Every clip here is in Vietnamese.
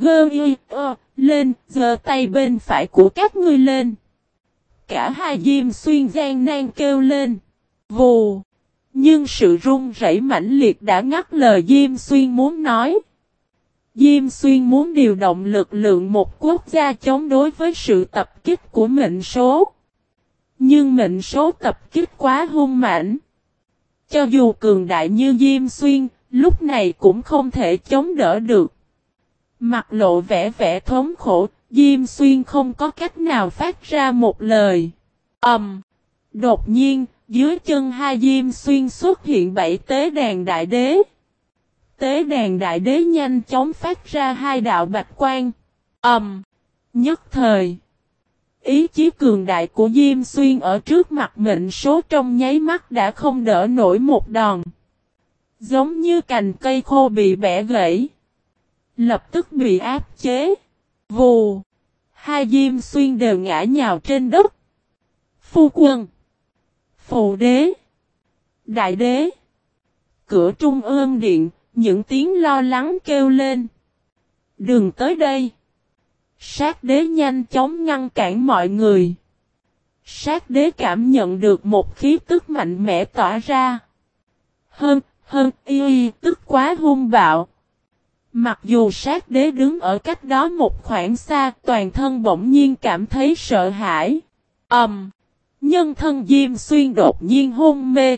Gơ y ơ, lên, giơ tay bên phải của các ngươi lên. Cả hai diêm xuyên gian nan kêu lên. Vù. Nhưng sự run rẩy mãnh liệt đã ngắt lời Diêm Xuyên muốn nói. Diêm Xuyên muốn điều động lực lượng một quốc gia chống đối với sự tập kích của mệnh số. Nhưng mệnh số tập kích quá hung mãnh. Cho dù cường đại như Diêm Xuyên, lúc này cũng không thể chống đỡ được. Mặt lộ vẻ vẻ thống khổ, Diêm Xuyên không có cách nào phát ra một lời. Ẩm! Um, đột nhiên, dưới chân hai Diêm Xuyên xuất hiện bảy tế đàn đại đế. Tế đàn đại đế nhanh chóng phát ra hai đạo bạch quan. Ẩm! Um, nhất thời! Ý chí cường đại của Diêm Xuyên ở trước mặt mệnh số trong nháy mắt đã không đỡ nổi một đòn. Giống như cành cây khô bị bẻ gãy. Lập tức bị áp chế. Vù. Hai Diêm Xuyên đều ngã nhào trên đất. Phu quân. Phù đế. Đại đế. Cửa trung ương điện, những tiếng lo lắng kêu lên. Đừng tới đây. Sát đế nhanh chóng ngăn cản mọi người. Sát đế cảm nhận được một khí tức mạnh mẽ tỏa ra. Hơn, hơn, y y, tức quá hung bạo. Mặc dù sát đế đứng ở cách đó một khoảng xa, toàn thân bỗng nhiên cảm thấy sợ hãi. Ẩm! Um, nhân thân Diêm Xuyên đột nhiên hôn mê.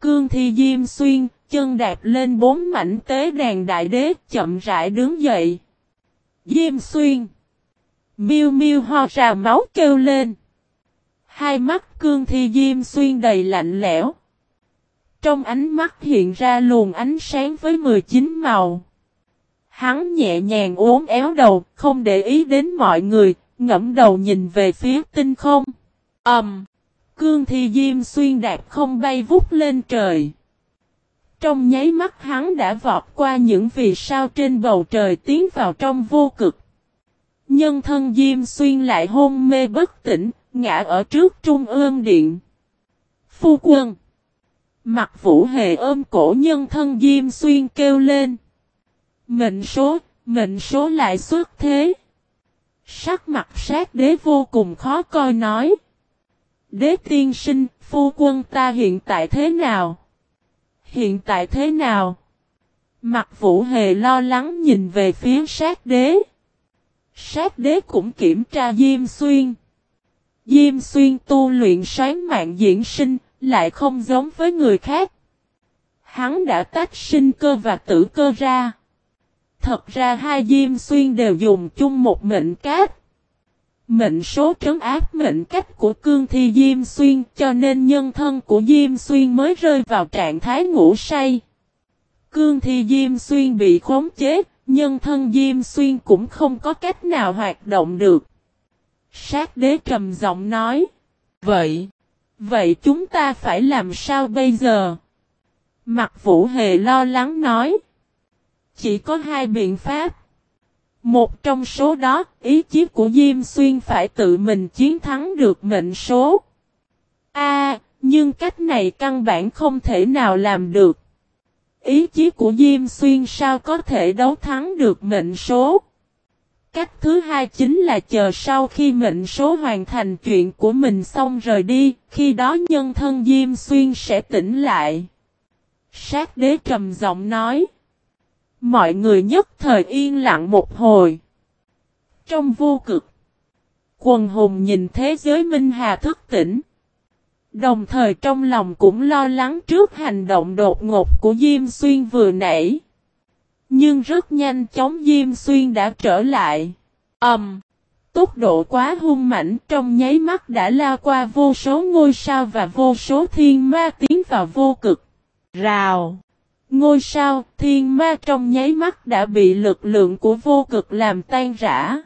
Cương thi Diêm Xuyên, chân đạp lên bốn mảnh tế đàn đại đế, chậm rãi đứng dậy. Diêm xuyên. miu miu ho ra máu kêu lên. Hai mắt cương thi diêm xuyên đầy lạnh lẽo. Trong ánh mắt hiện ra luồng ánh sáng với 19 màu. Hắn nhẹ nhàng uốn éo đầu, không để ý đến mọi người, ngẫm đầu nhìn về phía tinh không. Ầm! Um, cương thi diêm xuyên đạp không bay vút lên trời. Trong nháy mắt hắn đã vọt qua những vì sao trên bầu trời tiến vào trong vô cực. Nhân thân Diêm Xuyên lại hôn mê bất tỉnh, ngã ở trước trung ương điện. Phu quân. Mặt vũ hề ôm cổ nhân thân Diêm Xuyên kêu lên. Mệnh số, mệnh số lại xuất thế. Sắc mặt sát đế vô cùng khó coi nói. Đế tiên sinh, phu quân ta hiện tại thế nào? Hiện tại thế nào? Mặt vũ hề lo lắng nhìn về phía sát đế. Sát đế cũng kiểm tra Diêm Xuyên. Diêm Xuyên tu luyện sáng mạng diễn sinh, lại không giống với người khác. Hắn đã tách sinh cơ và tử cơ ra. Thật ra hai Diêm Xuyên đều dùng chung một mệnh cát. Mệnh số trấn áp mệnh cách của cương thi Diêm Xuyên cho nên nhân thân của Diêm Xuyên mới rơi vào trạng thái ngủ say. Cương thi Diêm Xuyên bị khống chế, nhân thân Diêm Xuyên cũng không có cách nào hoạt động được. Sát đế trầm giọng nói. Vậy, vậy chúng ta phải làm sao bây giờ? Mặt vũ hề lo lắng nói. Chỉ có hai biện pháp. Một trong số đó, ý chí của Diêm Xuyên phải tự mình chiến thắng được mệnh số. A, nhưng cách này căn bản không thể nào làm được. Ý chí của Diêm Xuyên sao có thể đấu thắng được mệnh số? Cách thứ hai chính là chờ sau khi mệnh số hoàn thành chuyện của mình xong rời đi, khi đó nhân thân Diêm Xuyên sẽ tỉnh lại. Sát đế trầm giọng nói. Mọi người nhất thời yên lặng một hồi. Trong vô cực, quần hùng nhìn thế giới Minh Hà thức tỉnh. Đồng thời trong lòng cũng lo lắng trước hành động đột ngột của Diêm Xuyên vừa nãy. Nhưng rất nhanh chóng Diêm Xuyên đã trở lại. Ẩm! Um, tốc độ quá hung mảnh trong nháy mắt đã la qua vô số ngôi sao và vô số thiên ma tiến vào vô cực. Rào! Ngôi sao, thiên ma trong nháy mắt đã bị lực lượng của vô cực làm tan rã.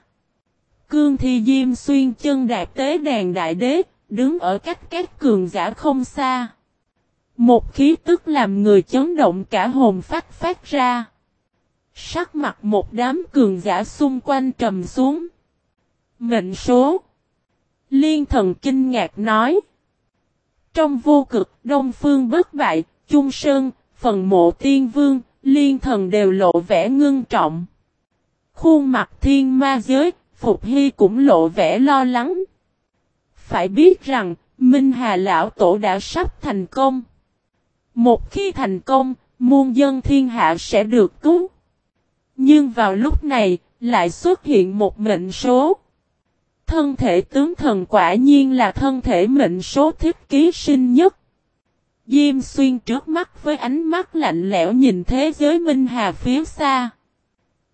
Cương thi diêm xuyên chân đạp tế đàn đại đế, đứng ở cách các cường giả không xa. Một khí tức làm người chấn động cả hồn phát phát ra. Sắc mặt một đám cường giả xung quanh trầm xuống. Mệnh số. Liên thần kinh ngạc nói. Trong vô cực, Đông Phương bất bại, Trung Sơn, phần mộ tiên vương, liên thần đều lộ vẻ ngưng trọng. Khuôn mặt thiên ma giới, Phục Hy cũng lộ vẻ lo lắng. Phải biết rằng, Minh Hà Lão Tổ đã sắp thành công. Một khi thành công, muôn dân thiên hạ sẽ được cứu. Nhưng vào lúc này, lại xuất hiện một mệnh số. Thân thể tướng thần quả nhiên là thân thể mệnh số thiết ký sinh nhất. Diêm xuyên trước mắt với ánh mắt lạnh lẽo nhìn thế giới Minh Hà phía xa.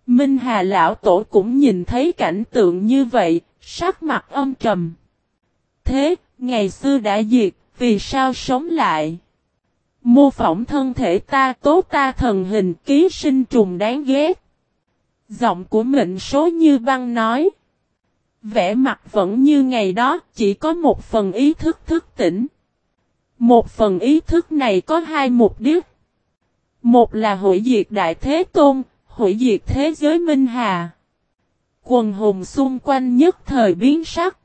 Minh Hà lão tổ cũng nhìn thấy cảnh tượng như vậy, sắc mặt âm trầm. Thế, ngày xưa đã diệt, vì sao sống lại? Mô phỏng thân thể ta tố ta thần hình ký sinh trùng đáng ghét. Giọng của mệnh số như băng nói. vẽ mặt vẫn như ngày đó, chỉ có một phần ý thức thức tỉnh. Một phần ý thức này có hai mục đích. Một là hủy diệt Đại Thế Tôn, hủy diệt thế giới Minh Hà. Quần hùng xung quanh nhất thời biến sắc.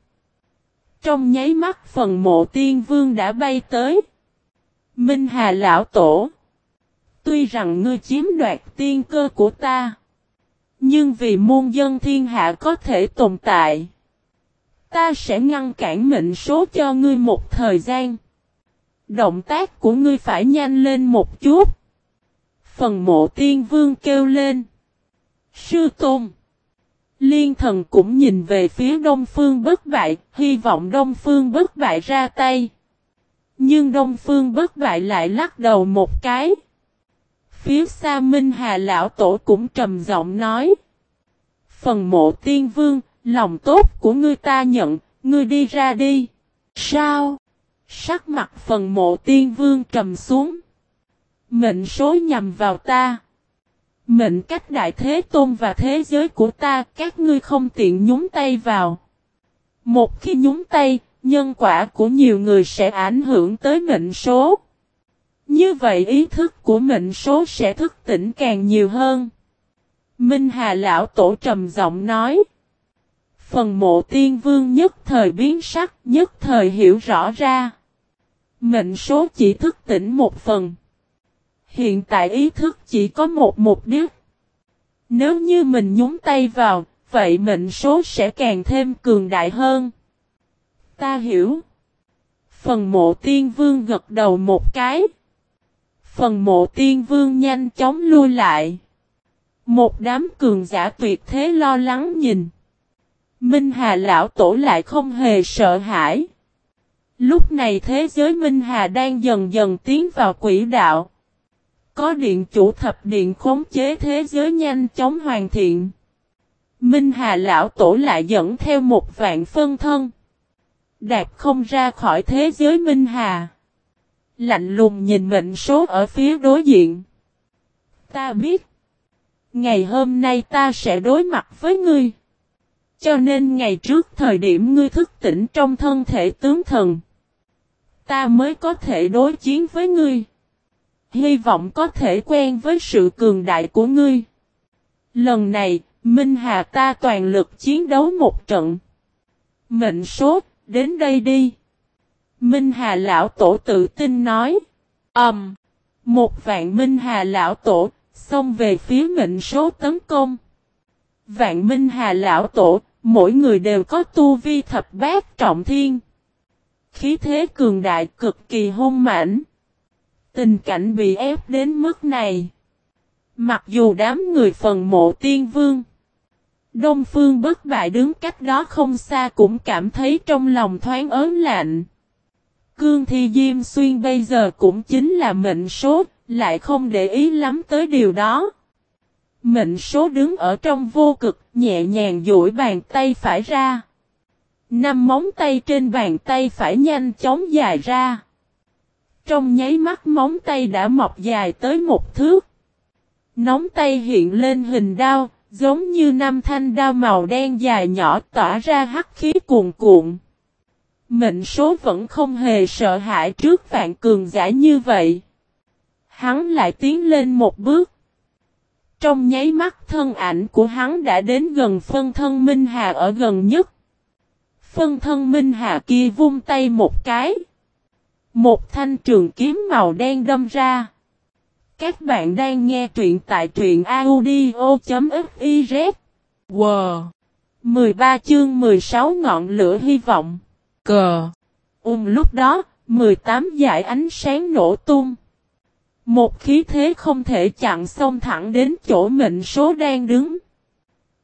Trong nháy mắt phần mộ tiên vương đã bay tới. Minh Hà Lão Tổ. Tuy rằng ngươi chiếm đoạt tiên cơ của ta. Nhưng vì muôn dân thiên hạ có thể tồn tại. Ta sẽ ngăn cản mệnh số cho ngươi một thời gian. Động tác của ngươi phải nhanh lên một chút. Phần mộ tiên vương kêu lên. Sư Tôn. Liên thần cũng nhìn về phía Đông Phương bất bại, hy vọng Đông Phương bất bại ra tay. Nhưng Đông Phương bất bại lại lắc đầu một cái. Phía xa Minh Hà Lão Tổ cũng trầm giọng nói. Phần mộ tiên vương, lòng tốt của ngươi ta nhận, ngươi đi ra đi. Sao? Sắc mặt phần mộ tiên vương trầm xuống. Mệnh số nhằm vào ta. Mệnh cách đại thế tôn và thế giới của ta các ngươi không tiện nhúng tay vào. Một khi nhúng tay, nhân quả của nhiều người sẽ ảnh hưởng tới mệnh số. Như vậy ý thức của mệnh số sẽ thức tỉnh càng nhiều hơn. Minh Hà Lão Tổ trầm giọng nói. Phần mộ tiên vương nhất thời biến sắc, nhất thời hiểu rõ ra. Mệnh số chỉ thức tỉnh một phần. Hiện tại ý thức chỉ có một mục đích. Nếu như mình nhúng tay vào, vậy mệnh số sẽ càng thêm cường đại hơn. Ta hiểu. Phần mộ tiên vương gật đầu một cái. Phần mộ tiên vương nhanh chóng lui lại. Một đám cường giả tuyệt thế lo lắng nhìn. Minh Hà lão tổ lại không hề sợ hãi. Lúc này thế giới Minh Hà đang dần dần tiến vào quỹ đạo. Có điện chủ thập điện khống chế thế giới nhanh chóng hoàn thiện. Minh Hà lão tổ lại dẫn theo một vạn phân thân. Đạt không ra khỏi thế giới Minh Hà. Lạnh lùng nhìn mệnh số ở phía đối diện. Ta biết. Ngày hôm nay ta sẽ đối mặt với ngươi. Cho nên ngày trước thời điểm ngươi thức tỉnh trong thân thể tướng thần. Ta mới có thể đối chiến với ngươi. Hy vọng có thể quen với sự cường đại của ngươi. Lần này, Minh Hà ta toàn lực chiến đấu một trận. Mệnh số, đến đây đi. Minh Hà lão tổ tự tin nói. Ẩm. Um, một vạn Minh Hà lão tổ, xông về phía mệnh số tấn công. Vạn Minh Hà lão tổ, mỗi người đều có tu vi thập bát trọng thiên. Khí thế cường đại cực kỳ hung mãnh. Tình cảnh bị ép đến mức này. Mặc dù đám người phần mộ tiên vương. Đông phương bất bại đứng cách đó không xa cũng cảm thấy trong lòng thoáng ớn lạnh. Cương Thi Diêm Xuyên bây giờ cũng chính là mệnh số, lại không để ý lắm tới điều đó. Mệnh số đứng ở trong vô cực, nhẹ nhàng duỗi bàn tay phải ra. Năm móng tay trên bàn tay phải nhanh chóng dài ra. Trong nháy mắt móng tay đã mọc dài tới một thước. Nóng tay hiện lên hình đao, giống như năm thanh đao màu đen dài nhỏ tỏa ra hắc khí cuồn cuộn. Mệnh số vẫn không hề sợ hãi trước vạn cường giả như vậy. Hắn lại tiến lên một bước. Trong nháy mắt thân ảnh của hắn đã đến gần phân thân Minh Hà ở gần nhất. Phân thân Minh Hà kia vung tay một cái. Một thanh trường kiếm màu đen đâm ra. Các bạn đang nghe truyện tại truyện audio.fiz Wow! 13 chương 16 ngọn lửa hy vọng. Cờ! Ung lúc đó, 18 dải ánh sáng nổ tung. Một khí thế không thể chặn xông thẳng đến chỗ mệnh số đang đứng.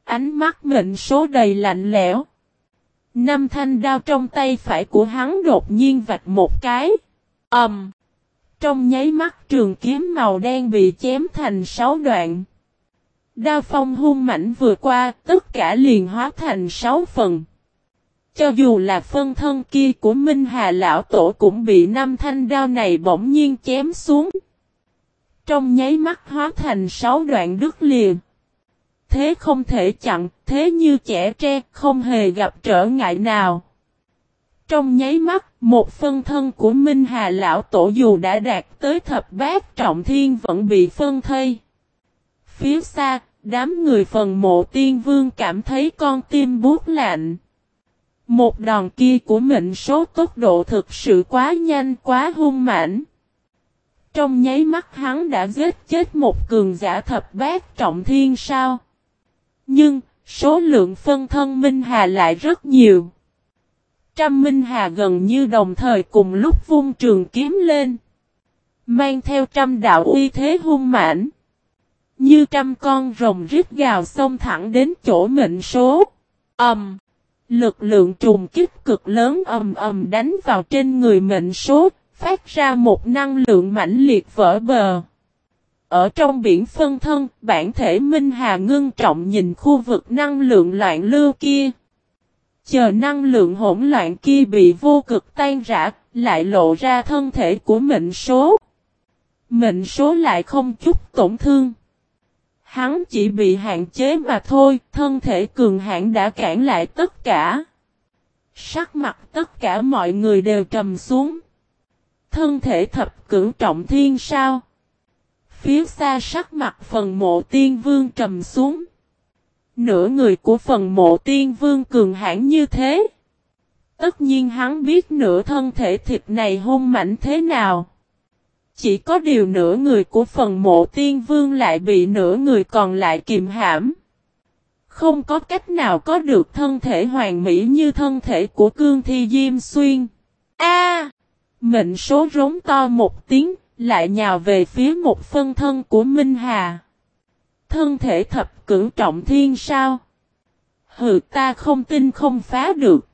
Ánh mắt mệnh số đầy lạnh lẽo. Năm thanh đao trong tay phải của hắn đột nhiên vạch một cái. Ầm. Um, trong nháy mắt trường kiếm màu đen bị chém thành sáu đoạn. Đao phong hung mảnh vừa qua, tất cả liền hóa thành sáu phần. Cho dù là phân thân kia của Minh Hà Lão Tổ cũng bị năm thanh đao này bỗng nhiên chém xuống. Trong nháy mắt hóa thành sáu đoạn đứt liền. Thế không thể chặn, thế như trẻ tre, không hề gặp trở ngại nào. Trong nháy mắt, một phân thân của Minh Hà Lão Tổ dù đã đạt tới thập bát trọng thiên vẫn bị phân thây. Phía xa, đám người phần mộ tiên vương cảm thấy con tim buốt lạnh. Một đòn kia của mệnh số tốc độ thực sự quá nhanh quá hung mãnh. Trong nháy mắt hắn đã giết chết một cường giả thập bát trọng thiên sao. Nhưng, số lượng phân thân Minh Hà lại rất nhiều. Trăm Minh Hà gần như đồng thời cùng lúc vung trường kiếm lên. Mang theo trăm đạo uy thế hung mãnh. Như trăm con rồng rít gào xông thẳng đến chỗ mệnh số. Ẩm. Um, lực lượng trùng kích cực lớn ầm ầm đánh vào trên người mệnh số, phát ra một năng lượng mãnh liệt vỡ bờ. Ở trong biển phân thân, bản thể Minh Hà ngưng trọng nhìn khu vực năng lượng loạn lưu kia. Chờ năng lượng hỗn loạn kia bị vô cực tan rã, lại lộ ra thân thể của mệnh số. Mệnh số lại không chút tổn thương. Hắn chỉ bị hạn chế mà thôi, thân thể cường hãn đã cản lại tất cả. Sắc mặt tất cả mọi người đều trầm xuống. Thân thể thập cử trọng thiên sao? Phía xa sắc mặt phần mộ tiên vương trầm xuống. Nửa người của phần mộ tiên vương cường hãn như thế. Tất nhiên hắn biết nửa thân thể thịt này hung mạnh thế nào. Chỉ có điều nửa người của phần mộ tiên vương lại bị nửa người còn lại kìm hãm. Không có cách nào có được thân thể hoàn mỹ như thân thể của cương thi diêm xuyên. A! mệnh số rống to một tiếng, lại nhào về phía một phân thân của Minh Hà. Thân thể thập cửu trọng thiên sao? Hừ ta không tin không phá được.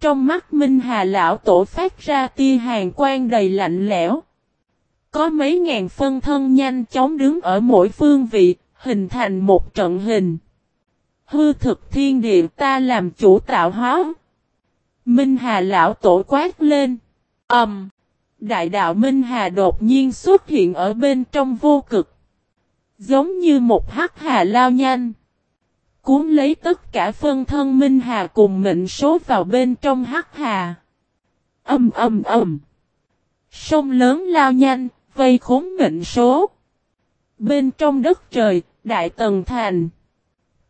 Trong mắt Minh Hà lão tổ phát ra tia hàng quan đầy lạnh lẽo. Có mấy ngàn phân thân nhanh chóng đứng ở mỗi phương vị, hình thành một trận hình. Hư thực thiên địa ta làm chủ tạo hóa. Minh Hà lão tổ quát lên. Ẩm. Um, đại đạo Minh Hà đột nhiên xuất hiện ở bên trong vô cực. Giống như một hắc hà lao nhanh. Cuốn lấy tất cả phân thân Minh Hà cùng mệnh số vào bên trong hắc hà. Âm âm âm. Sông lớn lao nhanh, vây khốn mệnh số. Bên trong đất trời, đại tần thành.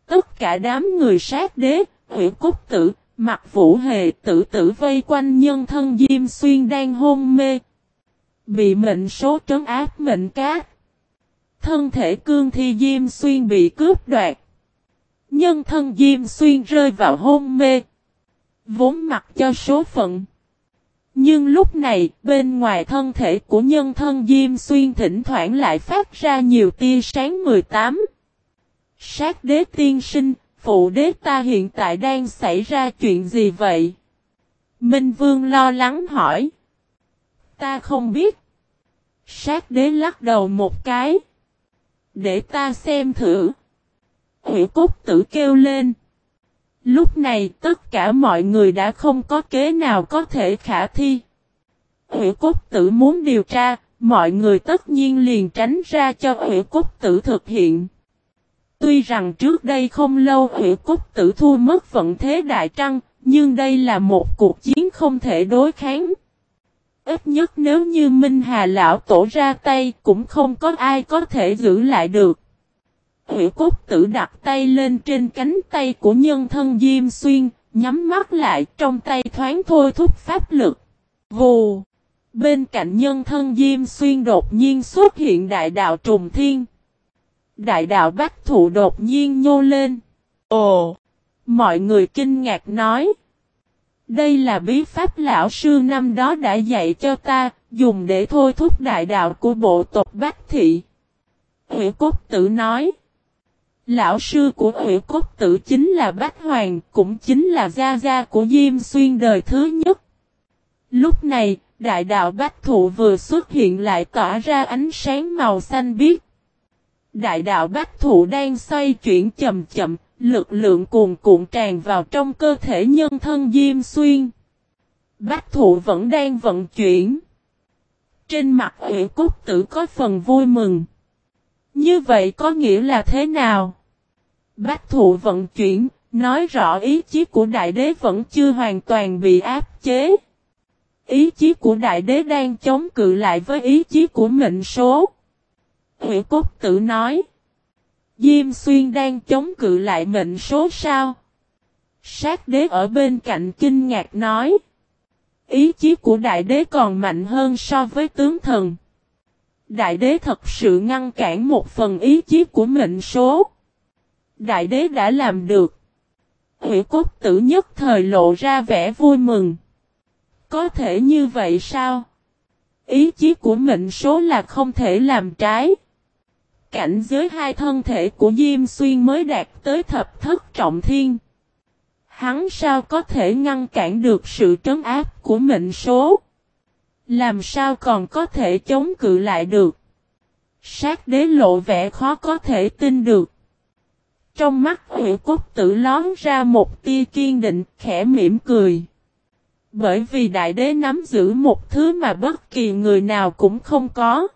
Tất cả đám người sát đế, ủy cúc tử, mặt vũ hề tử tử vây quanh nhân thân Diêm Xuyên đang hôn mê. Bị mệnh số trấn áp mệnh cát. Thân thể cương thi Diêm Xuyên bị cướp đoạt. Nhân thân Diêm Xuyên rơi vào hôn mê. Vốn mặc cho số phận. Nhưng lúc này, bên ngoài thân thể của nhân thân Diêm Xuyên thỉnh thoảng lại phát ra nhiều tia sáng 18. Sát đế tiên sinh, phụ đế ta hiện tại đang xảy ra chuyện gì vậy? Minh Vương lo lắng hỏi. Ta không biết. Sát đế lắc đầu một cái. Để ta xem thử. Hữu cốt tử kêu lên. Lúc này tất cả mọi người đã không có kế nào có thể khả thi. Hữu cốt tử muốn điều tra, mọi người tất nhiên liền tránh ra cho hữu cốt tử thực hiện. Tuy rằng trước đây không lâu Hủy cốt tử thua mất vận thế đại trăng, nhưng đây là một cuộc chiến không thể đối kháng. Ít nhất nếu như Minh Hà Lão Tổ ra tay cũng không có ai có thể giữ lại được. Hủy cốt tử đặt tay lên trên cánh tay của nhân thân Diêm Xuyên, nhắm mắt lại trong tay thoáng thôi thúc pháp lực. Vù! Bên cạnh nhân thân Diêm Xuyên đột nhiên xuất hiện đại đạo trùng thiên. Đại đạo bác thụ đột nhiên nhô lên. Ồ! Mọi người kinh ngạc nói. Đây là bí pháp lão sư năm đó đã dạy cho ta, dùng để thôi thúc đại đạo của bộ tộc Bách Thị. Ủy Cốt Tử nói. Lão sư của Ủy Cốt Tử chính là Bách Hoàng, cũng chính là gia gia của Diêm Xuyên đời thứ nhất. Lúc này, đại đạo Bách Thụ vừa xuất hiện lại tỏa ra ánh sáng màu xanh biếc. Đại đạo Bách Thụ đang xoay chuyển chậm chậm, lực lượng cuồn cuộn tràn vào trong cơ thể nhân thân Diêm Xuyên. Bách Thụ vẫn đang vận chuyển. Trên mặt Ủy Cốt Tử có phần vui mừng. Như vậy có nghĩa là thế nào? Bách thụ vận chuyển, nói rõ ý chí của đại đế vẫn chưa hoàn toàn bị áp chế. Ý chí của đại đế đang chống cự lại với ý chí của mệnh số. Hủy cốt tử nói. Diêm xuyên đang chống cự lại mệnh số sao? Sát đế ở bên cạnh kinh ngạc nói. Ý chí của đại đế còn mạnh hơn so với tướng thần. Đại đế thật sự ngăn cản một phần ý chí của mệnh số. Đại đế đã làm được. Hủy cốt tử nhất thời lộ ra vẻ vui mừng. Có thể như vậy sao? Ý chí của mệnh số là không thể làm trái. Cảnh giới hai thân thể của Diêm Xuyên mới đạt tới thập thất trọng thiên. Hắn sao có thể ngăn cản được sự trấn áp của mệnh số? Làm sao còn có thể chống cự lại được? Sát đế lộ vẻ khó có thể tin được. Trong mắt huyện cốt tử lón ra một tia kiên định, khẽ mỉm cười. Bởi vì đại đế nắm giữ một thứ mà bất kỳ người nào cũng không có.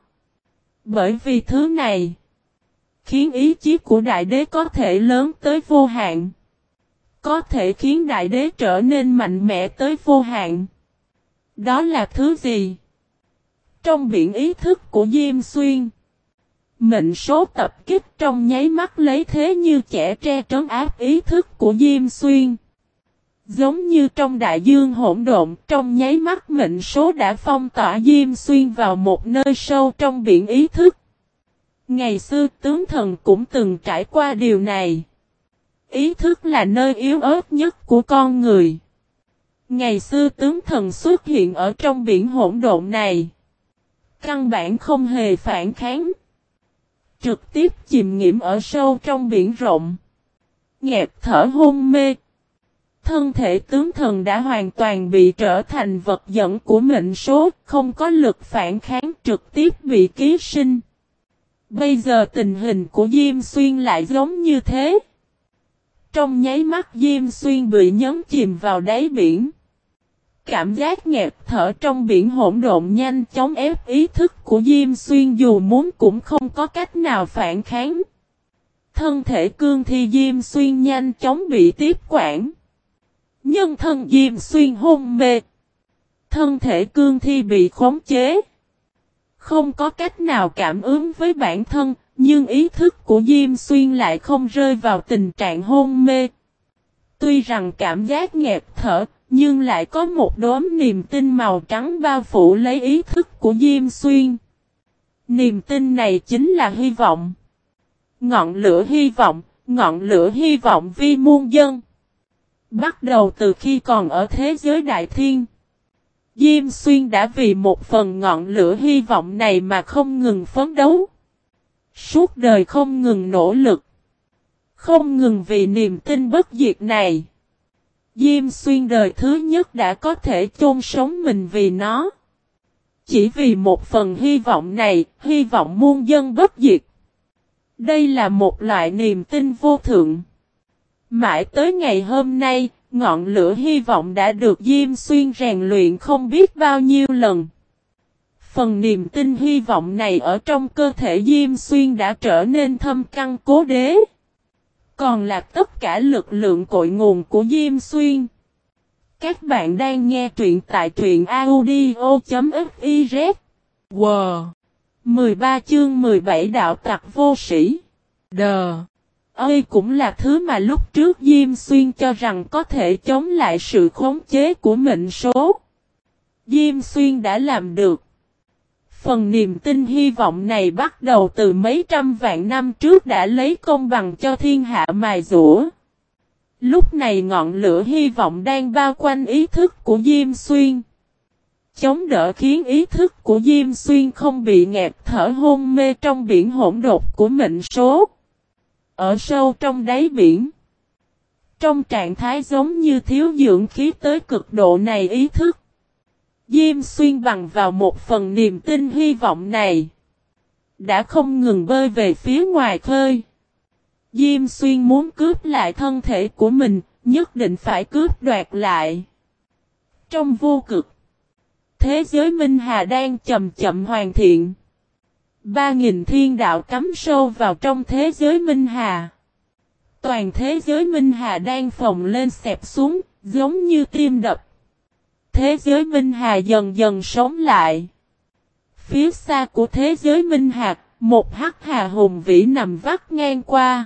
Bởi vì thứ này, khiến ý chí của đại đế có thể lớn tới vô hạn. Có thể khiến đại đế trở nên mạnh mẽ tới vô hạn. Đó là thứ gì? Trong biển ý thức của Diêm Xuyên. Mệnh số tập kích trong nháy mắt lấy thế như trẻ tre trấn áp ý thức của Diêm Xuyên. Giống như trong đại dương hỗn độn, trong nháy mắt mệnh số đã phong tỏa Diêm Xuyên vào một nơi sâu trong biển ý thức. Ngày xưa tướng thần cũng từng trải qua điều này. Ý thức là nơi yếu ớt nhất của con người. Ngày xưa tướng thần xuất hiện ở trong biển hỗn độn này. Căn bản không hề phản kháng. Trực tiếp chìm nghiệm ở sâu trong biển rộng. Nghẹt thở hôn mê. Thân thể tướng thần đã hoàn toàn bị trở thành vật dẫn của mệnh số, không có lực phản kháng trực tiếp bị ký sinh. Bây giờ tình hình của Diêm Xuyên lại giống như thế. Trong nháy mắt Diêm Xuyên bị nhấn chìm vào đáy biển. Cảm giác nghẹt thở trong biển hỗn độn nhanh chóng ép ý thức của Diêm Xuyên dù muốn cũng không có cách nào phản kháng. Thân thể cương thi Diêm Xuyên nhanh chóng bị tiếp quản. Nhân thân Diêm Xuyên hôn mê. Thân thể cương thi bị khống chế. Không có cách nào cảm ứng với bản thân, nhưng ý thức của Diêm Xuyên lại không rơi vào tình trạng hôn mê. Tuy rằng cảm giác nghẹt thở, nhưng lại có một đốm niềm tin màu trắng bao phủ lấy ý thức của Diêm Xuyên. Niềm tin này chính là hy vọng. Ngọn lửa hy vọng, ngọn lửa hy vọng vi muôn dân. Bắt đầu từ khi còn ở thế giới đại thiên. Diêm Xuyên đã vì một phần ngọn lửa hy vọng này mà không ngừng phấn đấu. Suốt đời không ngừng nỗ lực. Không ngừng vì niềm tin bất diệt này. Diêm xuyên đời thứ nhất đã có thể chôn sống mình vì nó. Chỉ vì một phần hy vọng này, hy vọng muôn dân bất diệt. Đây là một loại niềm tin vô thượng. Mãi tới ngày hôm nay, ngọn lửa hy vọng đã được Diêm Xuyên rèn luyện không biết bao nhiêu lần. Phần niềm tin hy vọng này ở trong cơ thể Diêm Xuyên đã trở nên thâm căn cố đế. Còn là tất cả lực lượng cội nguồn của Diêm Xuyên. Các bạn đang nghe truyện tại truyện audio.fiz. Wow! 13 chương 17 đạo tặc vô sĩ. Đờ! Ơi cũng là thứ mà lúc trước Diêm Xuyên cho rằng có thể chống lại sự khống chế của mệnh số. Diêm Xuyên đã làm được. Phần niềm tin hy vọng này bắt đầu từ mấy trăm vạn năm trước đã lấy công bằng cho thiên hạ mài rũa. Lúc này ngọn lửa hy vọng đang bao quanh ý thức của Diêm Xuyên. Chống đỡ khiến ý thức của Diêm Xuyên không bị nghẹt thở hôn mê trong biển hỗn độn của mệnh số. Ở sâu trong đáy biển. Trong trạng thái giống như thiếu dưỡng khí tới cực độ này ý thức. Diêm Xuyên bằng vào một phần niềm tin hy vọng này. Đã không ngừng bơi về phía ngoài khơi. Diêm Xuyên muốn cướp lại thân thể của mình, nhất định phải cướp đoạt lại. Trong vô cực, thế giới Minh Hà đang chậm chậm hoàn thiện. Ba nghìn thiên đạo cắm sâu vào trong thế giới Minh Hà. Toàn thế giới Minh Hà đang phồng lên xẹp xuống, giống như tim đập. Thế giới Minh Hà dần dần sống lại. Phía xa của thế giới Minh Hà, một hắc hà hùng vĩ nằm vắt ngang qua.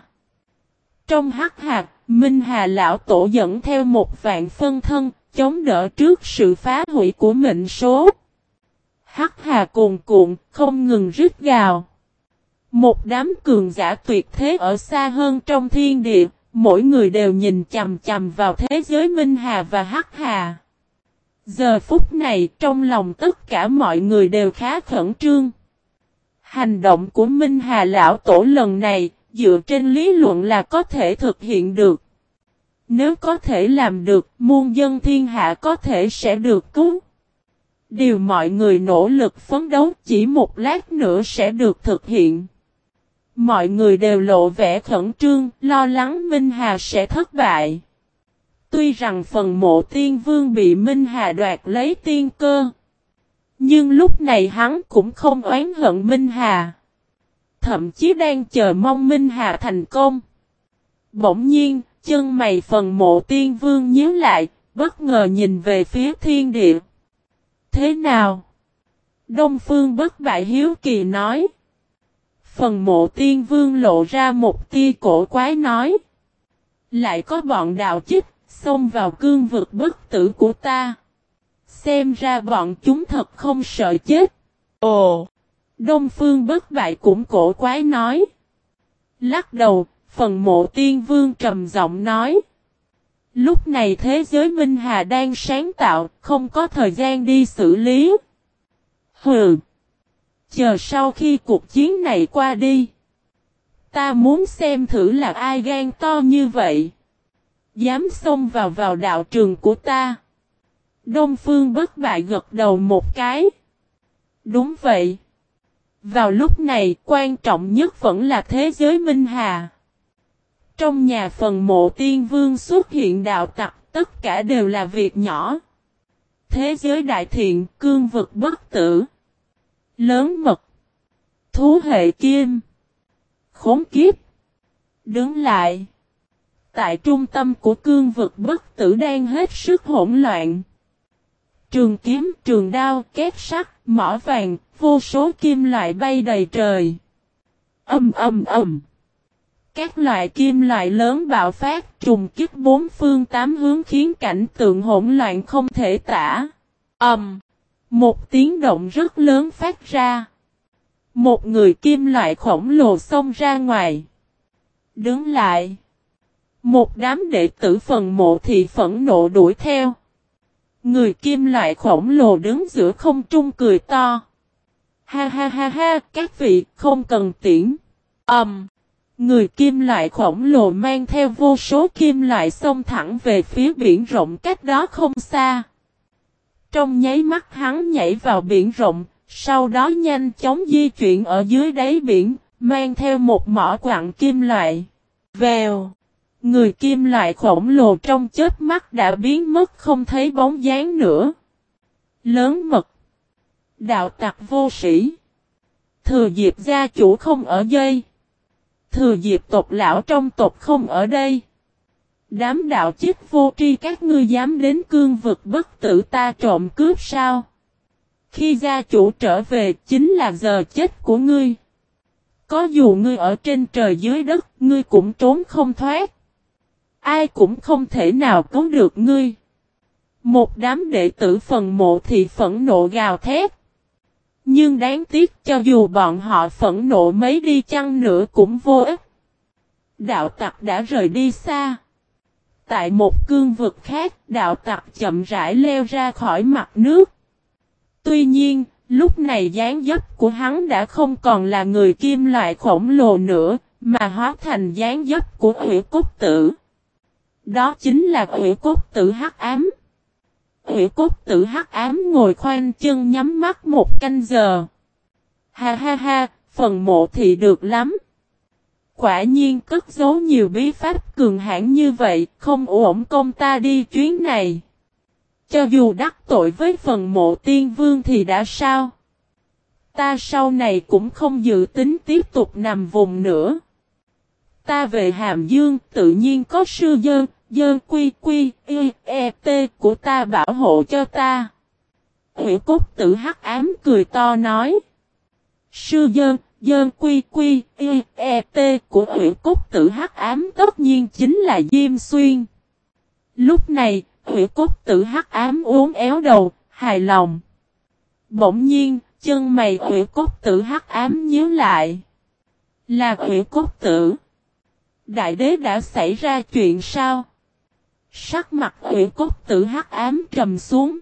Trong hắc hà, Minh Hà Lão Tổ dẫn theo một vạn phân thân, chống đỡ trước sự phá hủy của mệnh số. Hắc hà cuồn cuộn, không ngừng rít gào. Một đám cường giả tuyệt thế ở xa hơn trong thiên địa, mỗi người đều nhìn chầm chầm vào thế giới Minh Hà và Hắc Hà. Giờ phút này trong lòng tất cả mọi người đều khá khẩn trương. Hành động của Minh Hà Lão Tổ lần này dựa trên lý luận là có thể thực hiện được. Nếu có thể làm được, muôn dân thiên hạ có thể sẽ được cứu. Điều mọi người nỗ lực phấn đấu chỉ một lát nữa sẽ được thực hiện. Mọi người đều lộ vẻ khẩn trương, lo lắng Minh Hà sẽ thất bại. Tuy rằng phần mộ tiên vương bị Minh Hà đoạt lấy tiên cơ. Nhưng lúc này hắn cũng không oán hận Minh Hà thậm chí đang chờ mong Minh Hà thành công. Bỗng nhiên, chân mày phần mộ tiên vương nhíu lại, bất ngờ nhìn về phía thiên địa. Thế nào? Đông Phương bất bại hiếu kỳ nói. Phần mộ tiên vương lộ ra một tia cổ quái nói. Lại có bọn đạo chích, xông vào cương vực bất tử của ta. Xem ra bọn chúng thật không sợ chết. Ồ! Đông Phương bất bại cũng cổ quái nói. Lắc đầu, phần mộ tiên vương trầm giọng nói. Lúc này thế giới Minh Hà đang sáng tạo, không có thời gian đi xử lý. Hừ! Chờ sau khi cuộc chiến này qua đi. Ta muốn xem thử là ai gan to như vậy. Dám xông vào vào đạo trường của ta. Đông Phương bất bại gật đầu một cái. Đúng vậy. Vào lúc này, quan trọng nhất vẫn là thế giới Minh Hà. Trong nhà phần mộ tiên vương xuất hiện đạo tặc, tất cả đều là việc nhỏ. Thế giới đại thiện, cương vực bất tử. Lớn mật. Thú hệ kim. Khốn kiếp. Đứng lại. Tại trung tâm của cương vực bất tử đang hết sức hỗn loạn. Trường kiếm, trường đao, két sắt, mỏ vàng, vô số kim loại bay đầy trời. Âm âm âm. Các loại kim loại lớn bạo phát trùng kích bốn phương tám hướng khiến cảnh tượng hỗn loạn không thể tả. Ầm. một tiếng động rất lớn phát ra. Một người kim loại khổng lồ xông ra ngoài. Đứng lại. Một đám đệ tử phần mộ thì phẫn nộ đuổi theo. Người kim loại khổng lồ đứng giữa không trung cười to. Ha ha ha ha, các vị không cần tiễn. Ẩm. Um, người kim loại khổng lồ mang theo vô số kim loại xông thẳng về phía biển rộng cách đó không xa. Trong nháy mắt hắn nhảy vào biển rộng, sau đó nhanh chóng di chuyển ở dưới đáy biển, mang theo một mỏ quặng kim loại. Vèo. Người kim loại khổng lồ trong chết mắt đã biến mất không thấy bóng dáng nữa. Lớn mật. Đạo tặc vô sĩ. Thừa dịp gia chủ không ở dây. Thừa dịp tộc lão trong tộc không ở đây. Đám đạo chích vô tri các ngươi dám đến cương vực bất tử ta trộm cướp sao? Khi gia chủ trở về chính là giờ chết của ngươi. Có dù ngươi ở trên trời dưới đất, ngươi cũng trốn không thoát. Ai cũng không thể nào cứu được ngươi. Một đám đệ tử phần mộ thì phẫn nộ gào thét. Nhưng đáng tiếc cho dù bọn họ phẫn nộ mấy đi chăng nữa cũng vô ích. Đạo tặc đã rời đi xa. Tại một cương vực khác, đạo tặc chậm rãi leo ra khỏi mặt nước. Tuy nhiên, lúc này dáng dấp của hắn đã không còn là người kim loại khổng lồ nữa, mà hóa thành dáng dấp của ủy cốt tử. Đó chính là ủy cốt tử hắc ám. Hủy cốt tử hắc ám ngồi khoanh chân nhắm mắt một canh giờ. Ha ha ha, phần mộ thì được lắm. Quả nhiên cất giấu nhiều bí pháp cường hãn như vậy, không ổn công ta đi chuyến này. Cho dù đắc tội với phần mộ tiên vương thì đã sao? Ta sau này cũng không dự tính tiếp tục nằm vùng nữa. Ta về Hàm Dương tự nhiên có sư dân, dơ quy quy, y, e, t của ta bảo hộ cho ta. Hủy cốt tử hắc ám cười to nói. Sư dơn, dơn quy quy, y, e, t của hủy cốt tử hắc ám tất nhiên chính là Diêm Xuyên. Lúc này, hủy cốt tử hắc ám uốn éo đầu, hài lòng. Bỗng nhiên, chân mày hủy cốt tử hắc ám nhíu lại. Là hủy cốt tử. Đại đế đã xảy ra chuyện sao? Sắc mặt hủy cốt tử hắc ám trầm xuống.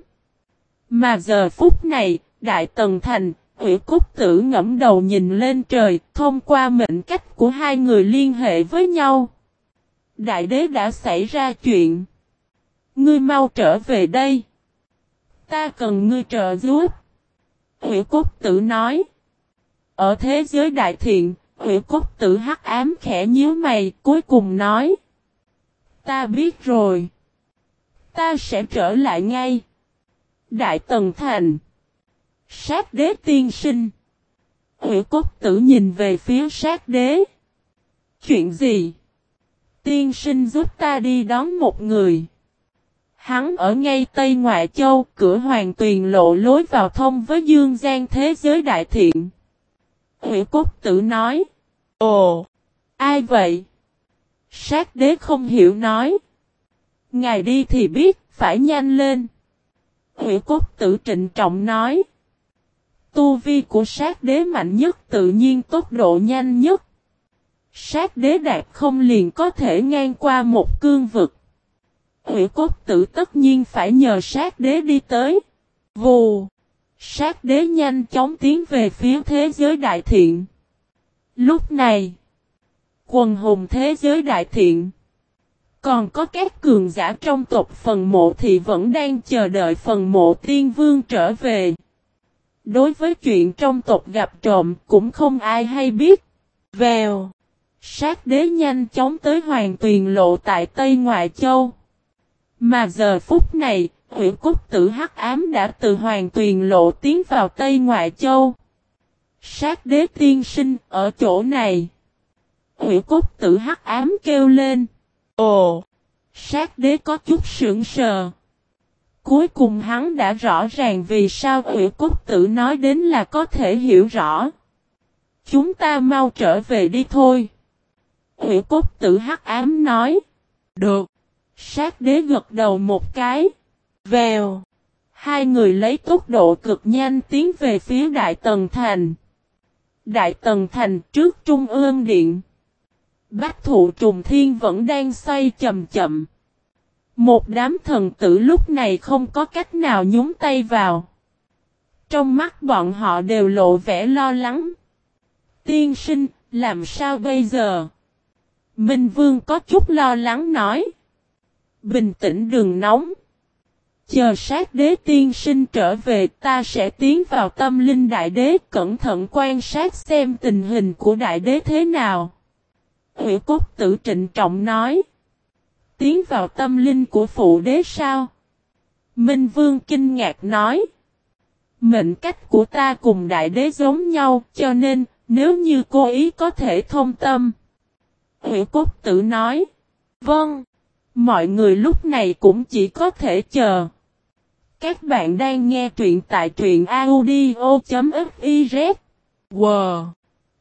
Mà giờ phút này, Đại Tần Thành, hủy cốt tử ngẫm đầu nhìn lên trời, thông qua mệnh cách của hai người liên hệ với nhau. Đại đế đã xảy ra chuyện. Ngươi mau trở về đây. Ta cần ngươi trợ giúp. Hủy cốt tử nói. Ở thế giới đại thiện, hủy cốt tử hắc ám khẽ nhíu mày, cuối cùng nói. Ta biết rồi. Ta sẽ trở lại ngay. Đại Tần Thành. Sát đế tiên sinh. Hữu cốt tử nhìn về phía sát đế. Chuyện gì? Tiên sinh giúp ta đi đón một người. Hắn ở ngay Tây Ngoại Châu, cửa hoàng tuyền lộ lối vào thông với dương gian thế giới đại thiện. Hữu cốt tử nói. Ồ! Ai vậy? Sát đế không hiểu nói. Ngài đi thì biết, phải nhanh lên. Hủy cốt tử trịnh trọng nói. Tu vi của sát đế mạnh nhất tự nhiên tốc độ nhanh nhất. Sát đế đạt không liền có thể ngang qua một cương vực. Hủy cốt tử tất nhiên phải nhờ sát đế đi tới. Vù! Sát đế nhanh chóng tiến về phía thế giới đại thiện. Lúc này, quần hùng thế giới đại thiện, còn có các cường giả trong tộc phần mộ thì vẫn đang chờ đợi phần mộ tiên vương trở về. Đối với chuyện trong tộc gặp trộm cũng không ai hay biết. Vèo. Sát đế nhanh chóng tới hoàng tuyền lộ tại Tây Ngoại Châu. Mà giờ phút này, huyện cúc tử hắc ám đã từ hoàng tuyền lộ tiến vào Tây Ngoại Châu. Sát đế tiên sinh ở chỗ này. Hủy cốt tử hắc ám kêu lên. Ồ! Sát đế có chút sững sờ. Cuối cùng hắn đã rõ ràng vì sao Hủy Cốt Tử nói đến là có thể hiểu rõ. Chúng ta mau trở về đi thôi. Hủy Cốt Tử hắc ám nói. Được. Sát đế gật đầu một cái. Vèo. Hai người lấy tốc độ cực nhanh tiến về phía Đại Tần Thành. Đại Tần Thành trước Trung ương Điện. Bách thụ trùng thiên vẫn đang xoay chậm chậm. Một đám thần tử lúc này không có cách nào nhúng tay vào. Trong mắt bọn họ đều lộ vẻ lo lắng. Tiên sinh, làm sao bây giờ? Minh Vương có chút lo lắng nói. Bình tĩnh đừng nóng. Chờ sát đế tiên sinh trở về ta sẽ tiến vào tâm linh đại đế cẩn thận quan sát xem tình hình của đại đế thế nào. Hủy cốt tử trịnh trọng nói tiến vào tâm linh của phụ đế sao? Minh Vương kinh ngạc nói. Mệnh cách của ta cùng đại đế giống nhau, cho nên nếu như cô ý có thể thông tâm. Hủy cốt tử nói. Vâng. Mọi người lúc này cũng chỉ có thể chờ. Các bạn đang nghe truyện tại truyện audio.fif. Wow.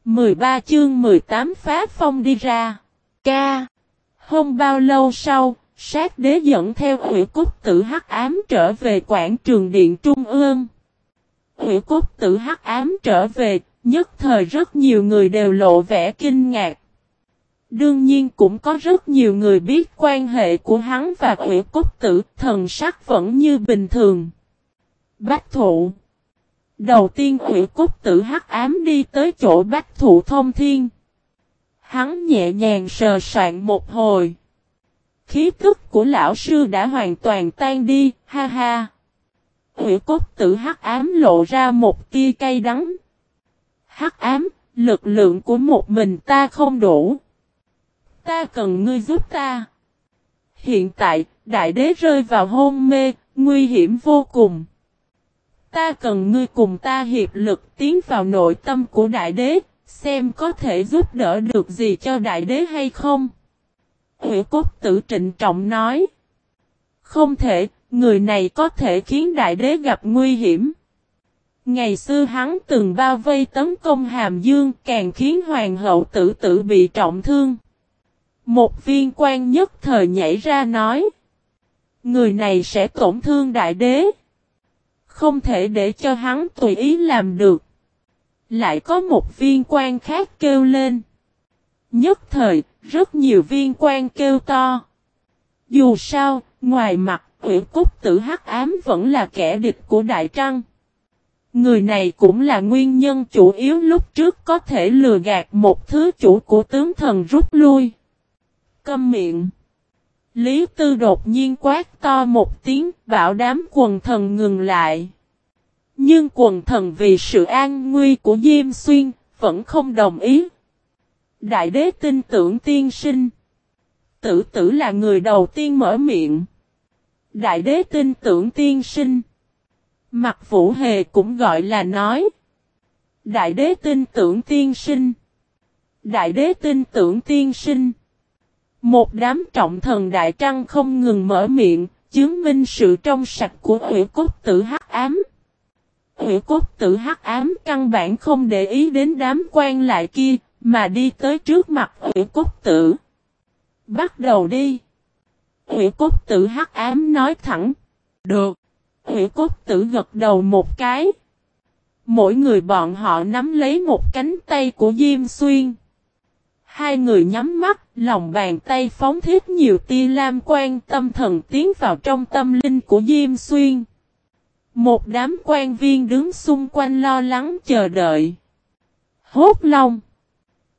13 chương 18 phá phong đi ra. Ca. Không bao lâu sau, sát đế dẫn theo hủy cốt tử hắc ám trở về quảng trường điện trung ương. Hủy cốt tử hắc ám trở về, nhất thời rất nhiều người đều lộ vẻ kinh ngạc. Đương nhiên cũng có rất nhiều người biết quan hệ của hắn và Ủy Cốt Tử, thần sắc vẫn như bình thường. Bách thụ Đầu tiên quỷ Cốt Tử hắc ám đi tới chỗ Bách thụ thông thiên. Hắn nhẹ nhàng sờ soạn một hồi. Khí tức của lão sư đã hoàn toàn tan đi, ha ha. Quỷ Cốt Tử hắc ám lộ ra một tia cay đắng. Hắc ám, lực lượng của một mình ta không đủ. Ta cần ngươi giúp ta. Hiện tại, đại đế rơi vào hôn mê, nguy hiểm vô cùng. Ta cần ngươi cùng ta hiệp lực tiến vào nội tâm của đại đế, xem có thể giúp đỡ được gì cho đại đế hay không. Hữu cốt tử trịnh trọng nói. Không thể, người này có thể khiến đại đế gặp nguy hiểm. Ngày xưa hắn từng bao vây tấn công hàm dương càng khiến hoàng hậu tử tử bị trọng thương. Một viên quan nhất thời nhảy ra nói. Người này sẽ tổn thương đại đế. Không thể để cho hắn tùy ý làm được. Lại có một viên quan khác kêu lên. Nhất thời, rất nhiều viên quan kêu to. Dù sao, ngoài mặt, ủy cúc tử hắc ám vẫn là kẻ địch của Đại Trăng. Người này cũng là nguyên nhân chủ yếu lúc trước có thể lừa gạt một thứ chủ của tướng thần rút lui. Câm miệng. Lý Tư đột nhiên quát to một tiếng, bảo đám quần thần ngừng lại. Nhưng quần thần vì sự an nguy của Diêm Xuyên, vẫn không đồng ý. Đại đế tin tưởng tiên sinh. Tử tử là người đầu tiên mở miệng. Đại đế tin tưởng tiên sinh. Mặt vũ hề cũng gọi là nói. Đại đế tin tưởng tiên sinh. Đại đế tin tưởng tiên sinh. Một đám trọng thần đại trăng không ngừng mở miệng, chứng minh sự trong sạch của ủy cốt tử hắc ám. Ủy cốt tử hắc ám căn bản không để ý đến đám quan lại kia, mà đi tới trước mặt ủy cốt tử. Bắt đầu đi. Ủy cốt tử hắc ám nói thẳng. Được. Ủy cốt tử gật đầu một cái. Mỗi người bọn họ nắm lấy một cánh tay của Diêm Xuyên. Hai người nhắm mắt, lòng bàn tay phóng thiết nhiều tia lam quan tâm thần tiến vào trong tâm linh của Diêm Xuyên. Một đám quan viên đứng xung quanh lo lắng chờ đợi. Hốt long.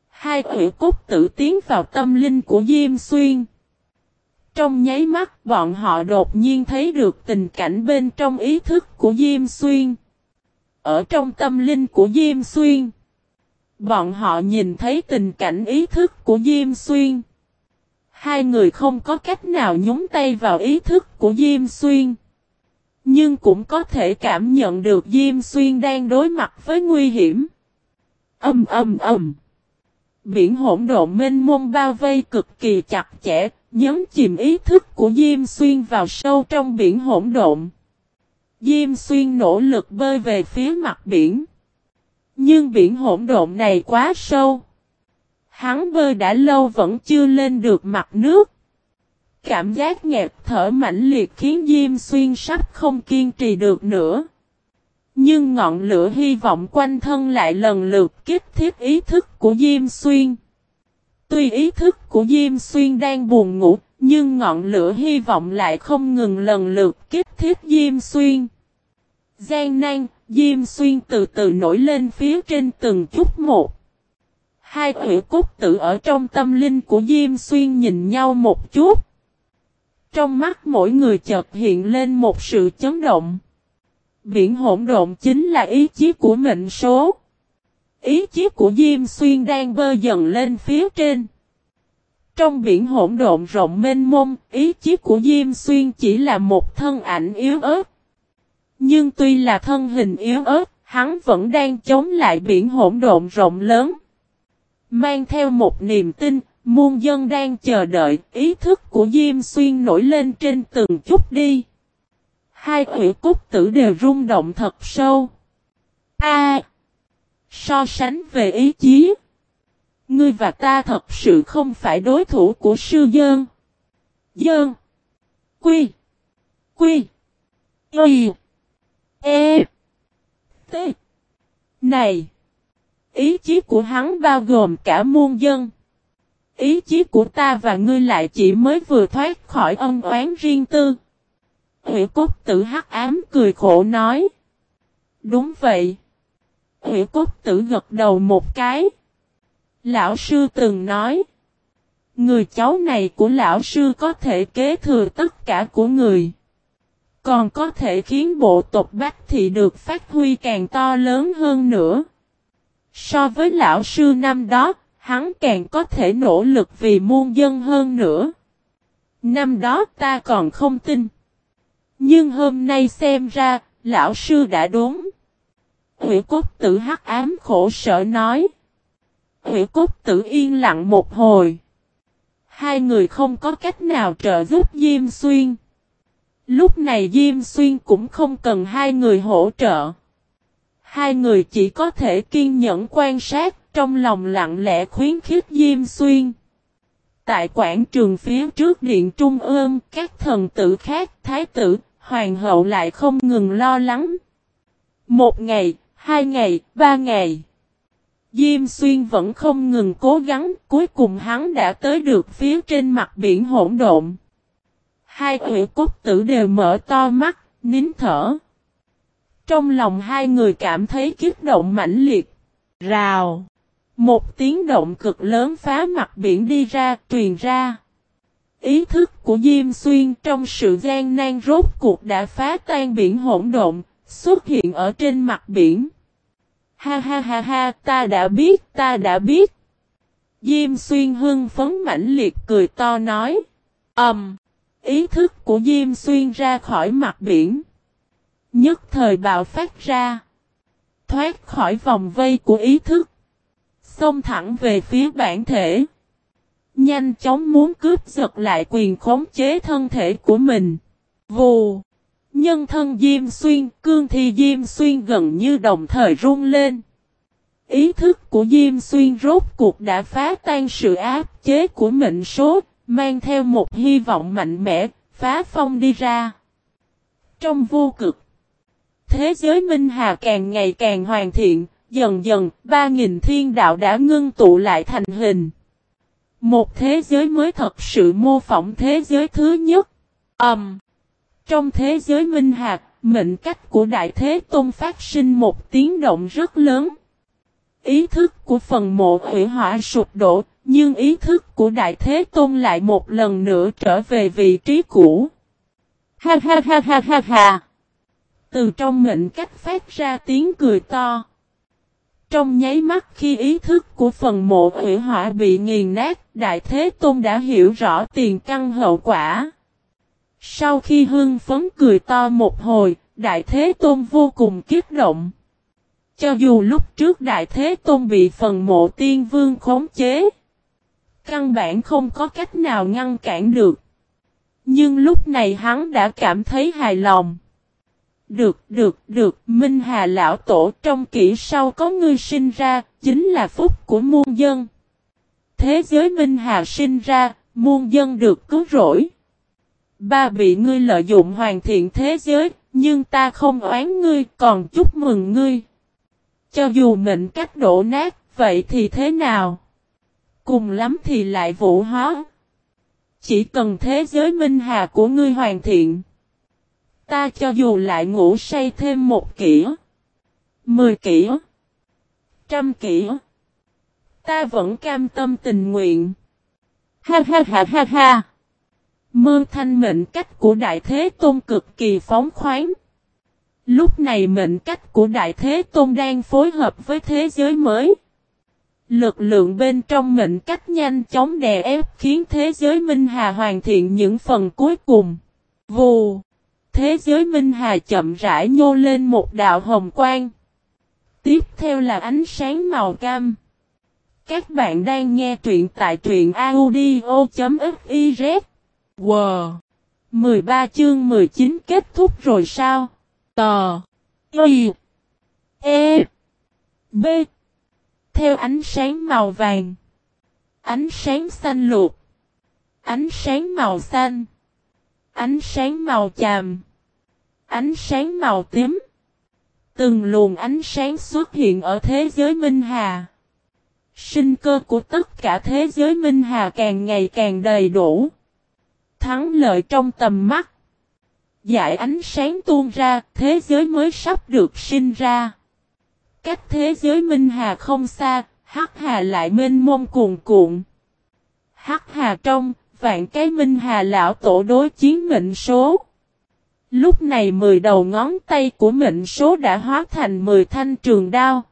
Hai quỷ cốt tử tiến vào tâm linh của Diêm Xuyên. Trong nháy mắt, bọn họ đột nhiên thấy được tình cảnh bên trong ý thức của Diêm Xuyên. Ở trong tâm linh của Diêm Xuyên. Bọn họ nhìn thấy tình cảnh ý thức của Diêm Xuyên. Hai người không có cách nào nhúng tay vào ý thức của Diêm Xuyên. Nhưng cũng có thể cảm nhận được Diêm Xuyên đang đối mặt với nguy hiểm. Âm âm âm. Biển hỗn độn mênh mông bao vây cực kỳ chặt chẽ, nhấn chìm ý thức của Diêm Xuyên vào sâu trong biển hỗn độn. Diêm Xuyên nỗ lực bơi về phía mặt biển. Nhưng biển hỗn độn này quá sâu. Hắn bơi đã lâu vẫn chưa lên được mặt nước. Cảm giác nghẹt thở mãnh liệt khiến Diêm Xuyên sắp không kiên trì được nữa. Nhưng ngọn lửa hy vọng quanh thân lại lần lượt kích thiết ý thức của Diêm Xuyên. Tuy ý thức của Diêm Xuyên đang buồn ngủ, nhưng ngọn lửa hy vọng lại không ngừng lần lượt kích thiết Diêm Xuyên. Gian nan, Diêm Xuyên từ từ nổi lên phía trên từng chút một. Hai quỷ cốt tử ở trong tâm linh của Diêm Xuyên nhìn nhau một chút. Trong mắt mỗi người chợt hiện lên một sự chấn động. Biển hỗn độn chính là ý chí của mệnh số. Ý chí của Diêm Xuyên đang bơ dần lên phía trên. Trong biển hỗn độn rộng mênh mông, ý chí của Diêm Xuyên chỉ là một thân ảnh yếu ớt. Nhưng tuy là thân hình yếu ớt, hắn vẫn đang chống lại biển hỗn độn rộng lớn. Mang theo một niềm tin, muôn dân đang chờ đợi, ý thức của Diêm Xuyên nổi lên trên từng chút đi. Hai ủy cúc tử đều rung động thật sâu. A. so sánh về ý chí. Ngươi và ta thật sự không phải đối thủ của sư dân dân Quy. Quy. quy E. T. Này. Ý chí của hắn bao gồm cả muôn dân. ý chí của ta và ngươi lại chỉ mới vừa thoát khỏi ân oán riêng tư. Hủy cốt tử hắc ám cười khổ nói. Đúng vậy. Hủy cốt tử gật đầu một cái. Lão sư từng nói. Người cháu này của lão sư có thể kế thừa tất cả của người. Còn có thể khiến bộ tộc Bách Thị được phát huy càng to lớn hơn nữa. So với lão sư năm đó, hắn càng có thể nỗ lực vì muôn dân hơn nữa. Năm đó ta còn không tin. Nhưng hôm nay xem ra, lão sư đã đúng. Hủy cốt tử hắc ám khổ sở nói. Hủy cốt tử yên lặng một hồi. Hai người không có cách nào trợ giúp Diêm Xuyên. Lúc này Diêm Xuyên cũng không cần hai người hỗ trợ. Hai người chỉ có thể kiên nhẫn quan sát, trong lòng lặng lẽ khuyến khích Diêm Xuyên. Tại quảng trường phía trước điện trung ương, các thần tử khác, thái tử, hoàng hậu lại không ngừng lo lắng. Một ngày, hai ngày, ba ngày. Diêm Xuyên vẫn không ngừng cố gắng, cuối cùng hắn đã tới được phía trên mặt biển hỗn độn. Hai quỷ cốt tử đều mở to mắt, nín thở. Trong lòng hai người cảm thấy kiếp động mãnh liệt. Rào. Một tiếng động cực lớn phá mặt biển đi ra, truyền ra. Ý thức của Diêm Xuyên trong sự gian nan rốt cuộc đã phá tan biển hỗn độn, xuất hiện ở trên mặt biển. Ha ha ha ha, ta đã biết, ta đã biết. Diêm Xuyên hưng phấn mãnh liệt cười to nói. Ẩm. Um, ý thức của Diêm Xuyên ra khỏi mặt biển. Nhất thời bạo phát ra. Thoát khỏi vòng vây của ý thức. Xông thẳng về phía bản thể. Nhanh chóng muốn cướp giật lại quyền khống chế thân thể của mình. Vù. Nhân thân Diêm Xuyên, cương thi Diêm Xuyên gần như đồng thời rung lên. Ý thức của Diêm Xuyên rốt cuộc đã phá tan sự áp chế của mệnh số, mang theo một hy vọng mạnh mẽ, phá phong đi ra. Trong vô cực, thế giới Minh Hà càng ngày càng hoàn thiện, dần dần, ba nghìn thiên đạo đã ngưng tụ lại thành hình. Một thế giới mới thật sự mô phỏng thế giới thứ nhất. Ẩm. Um, trong thế giới Minh hà mệnh cách của Đại Thế Tôn phát sinh một tiếng động rất lớn. Ý thức của phần mộ hủy hỏa sụp đổ, nhưng ý thức của Đại Thế Tôn lại một lần nữa trở về vị trí cũ. Ha ha ha ha ha ha. Từ trong mệnh cách phát ra tiếng cười to. Trong nháy mắt khi ý thức của phần mộ hủy hỏa bị nghiền nát, Đại Thế Tôn đã hiểu rõ tiền căn hậu quả. Sau khi hưng phấn cười to một hồi, Đại Thế Tôn vô cùng kiếp động. Cho dù lúc trước Đại Thế Tôn bị phần mộ tiên vương khống chế, căn bản không có cách nào ngăn cản được. Nhưng lúc này hắn đã cảm thấy hài lòng. Được, được, được, Minh Hà Lão Tổ trong kỷ sau có ngươi sinh ra, chính là phúc của muôn dân. Thế giới Minh Hà sinh ra, muôn dân được cứu rỗi. Ba bị ngươi lợi dụng hoàn thiện thế giới, nhưng ta không oán ngươi, còn chúc mừng ngươi. Cho dù mệnh cách đổ nát, vậy thì thế nào? Cùng lắm thì lại vũ hóa. Chỉ cần thế giới minh hà của ngươi hoàn thiện. Ta cho dù lại ngủ say thêm một kỹ. Mười kỹ. Trăm kỹ. Ta vẫn cam tâm tình nguyện. Ha ha ha ha ha. Mơ thanh mệnh cách của Đại Thế Tôn cực kỳ phóng khoáng. Lúc này mệnh cách của Đại Thế Tôn đang phối hợp với thế giới mới. Lực lượng bên trong mệnh cách nhanh chóng đè ép khiến thế giới Minh Hà hoàn thiện những phần cuối cùng. Vù! Thế giới Minh Hà chậm rãi nhô lên một đạo hồng quang. Tiếp theo là ánh sáng màu cam. Các bạn đang nghe truyện tại truyện audio.fiz. Wow! 13 chương 19 kết thúc rồi sao? Tờ! Y! E! B! Theo ánh sáng màu vàng. Ánh sáng xanh lục, Ánh sáng màu xanh. Ánh sáng màu chàm. Ánh sáng màu tím. Từng luồng ánh sáng xuất hiện ở thế giới Minh Hà. Sinh cơ của tất cả thế giới Minh Hà càng ngày càng đầy đủ. Thắng lợi trong tầm mắt. Giải ánh sáng tuôn ra, thế giới mới sắp được sinh ra. Cách thế giới Minh Hà không xa, Hắc Hà lại mênh mông cuồn cuộn. Hắc Hà trong, vạn cái Minh Hà lão tổ đối chiến mệnh số. Lúc này mười đầu ngón tay của mệnh số đã hóa thành mười thanh trường đao.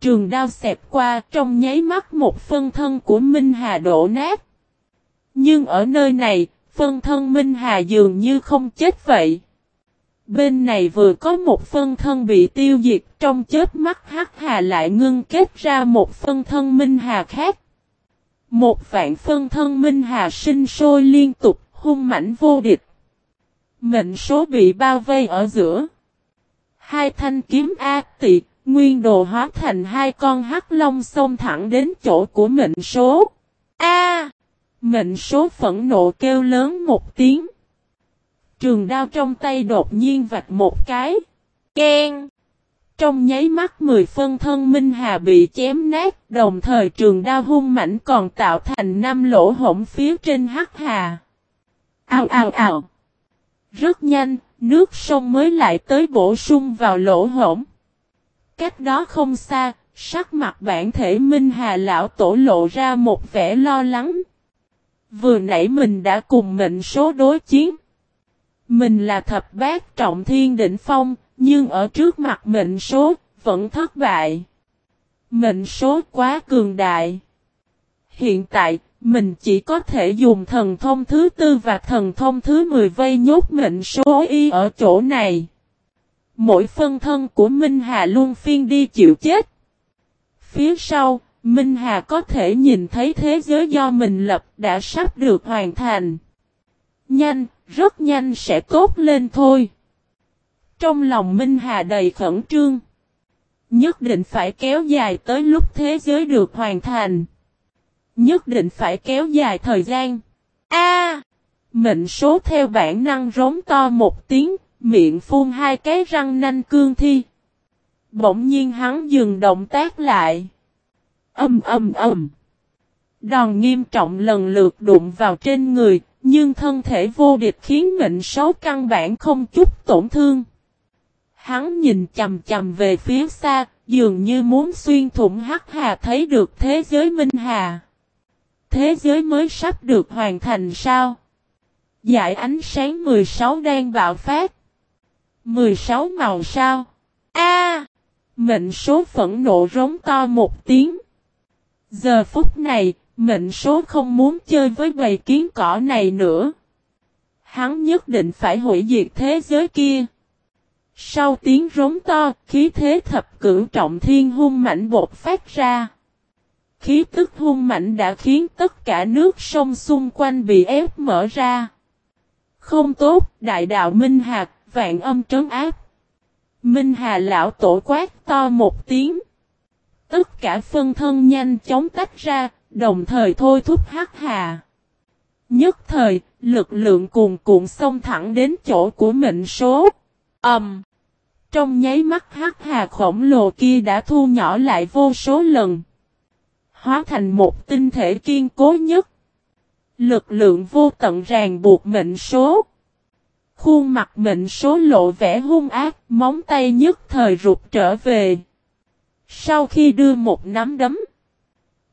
Trường đao xẹp qua trong nháy mắt một phân thân của Minh Hà đổ nát. Nhưng ở nơi này, phân thân Minh Hà dường như không chết vậy. Bên này vừa có một phân thân bị tiêu diệt trong chết mắt Hắc Hà lại ngưng kết ra một phân thân Minh Hà khác. Một vạn phân thân Minh Hà sinh sôi liên tục hung mãnh vô địch. Mệnh số bị bao vây ở giữa. Hai thanh kiếm A tị, nguyên đồ hóa thành hai con hắc long xông thẳng đến chỗ của mệnh số. A! mệnh số phẫn nộ kêu lớn một tiếng. Trường đao trong tay đột nhiên vạch một cái. Ken! Trong nháy mắt mười phân thân Minh Hà bị chém nát, đồng thời trường đao hung mảnh còn tạo thành năm lỗ hổng phía trên hắc hà. Ao ao ao! Rất nhanh, nước sông mới lại tới bổ sung vào lỗ hổng. Cách đó không xa, sắc mặt bản thể Minh Hà lão tổ lộ ra một vẻ lo lắng. Vừa nãy mình đã cùng mệnh số đối chiến. Mình là thập bát trọng thiên đỉnh phong, nhưng ở trước mặt mệnh số, vẫn thất bại. Mệnh số quá cường đại. Hiện tại, mình chỉ có thể dùng thần thông thứ tư và thần thông thứ 10 vây nhốt mệnh số y ở chỗ này. Mỗi phân thân của Minh Hà luôn phiên đi chịu chết. Phía sau, Minh Hà có thể nhìn thấy thế giới do mình lập đã sắp được hoàn thành. Nhanh, rất nhanh sẽ tốt lên thôi. Trong lòng Minh Hà đầy khẩn trương. Nhất định phải kéo dài tới lúc thế giới được hoàn thành. Nhất định phải kéo dài thời gian. A! mệnh số theo bản năng rống to một tiếng, miệng phun hai cái răng nanh cương thi. Bỗng nhiên hắn dừng động tác lại. Âm âm âm. Đòn nghiêm trọng lần lượt đụng vào trên người, nhưng thân thể vô địch khiến mệnh số căn bản không chút tổn thương. Hắn nhìn chầm chầm về phía xa, dường như muốn xuyên thủng hắc hà thấy được thế giới minh hà. Thế giới mới sắp được hoàn thành sao? Giải ánh sáng 16 đang bạo phát. 16 màu sao? A! mệnh số phẫn nộ rống to một tiếng. Giờ phút này, mệnh số không muốn chơi với bầy kiến cỏ này nữa. Hắn nhất định phải hủy diệt thế giới kia. Sau tiếng rống to, khí thế thập cửu trọng thiên hung mạnh bột phát ra. Khí tức hung mạnh đã khiến tất cả nước sông xung quanh bị ép mở ra. Không tốt, đại đạo Minh Hạc, vạn âm trấn áp. Minh Hà lão tổ quát to một tiếng. Tất cả phân thân nhanh chóng tách ra, đồng thời thôi thúc hắc hà. Nhất thời, lực lượng cuồn cuộn xông thẳng đến chỗ của mệnh số. ầm! Um, trong nháy mắt hắc hà khổng lồ kia đã thu nhỏ lại vô số lần. Hóa thành một tinh thể kiên cố nhất. Lực lượng vô tận ràng buộc mệnh số. Khuôn mặt mệnh số lộ vẻ hung ác, móng tay nhất thời rụt trở về. Sau khi đưa một nắm đấm,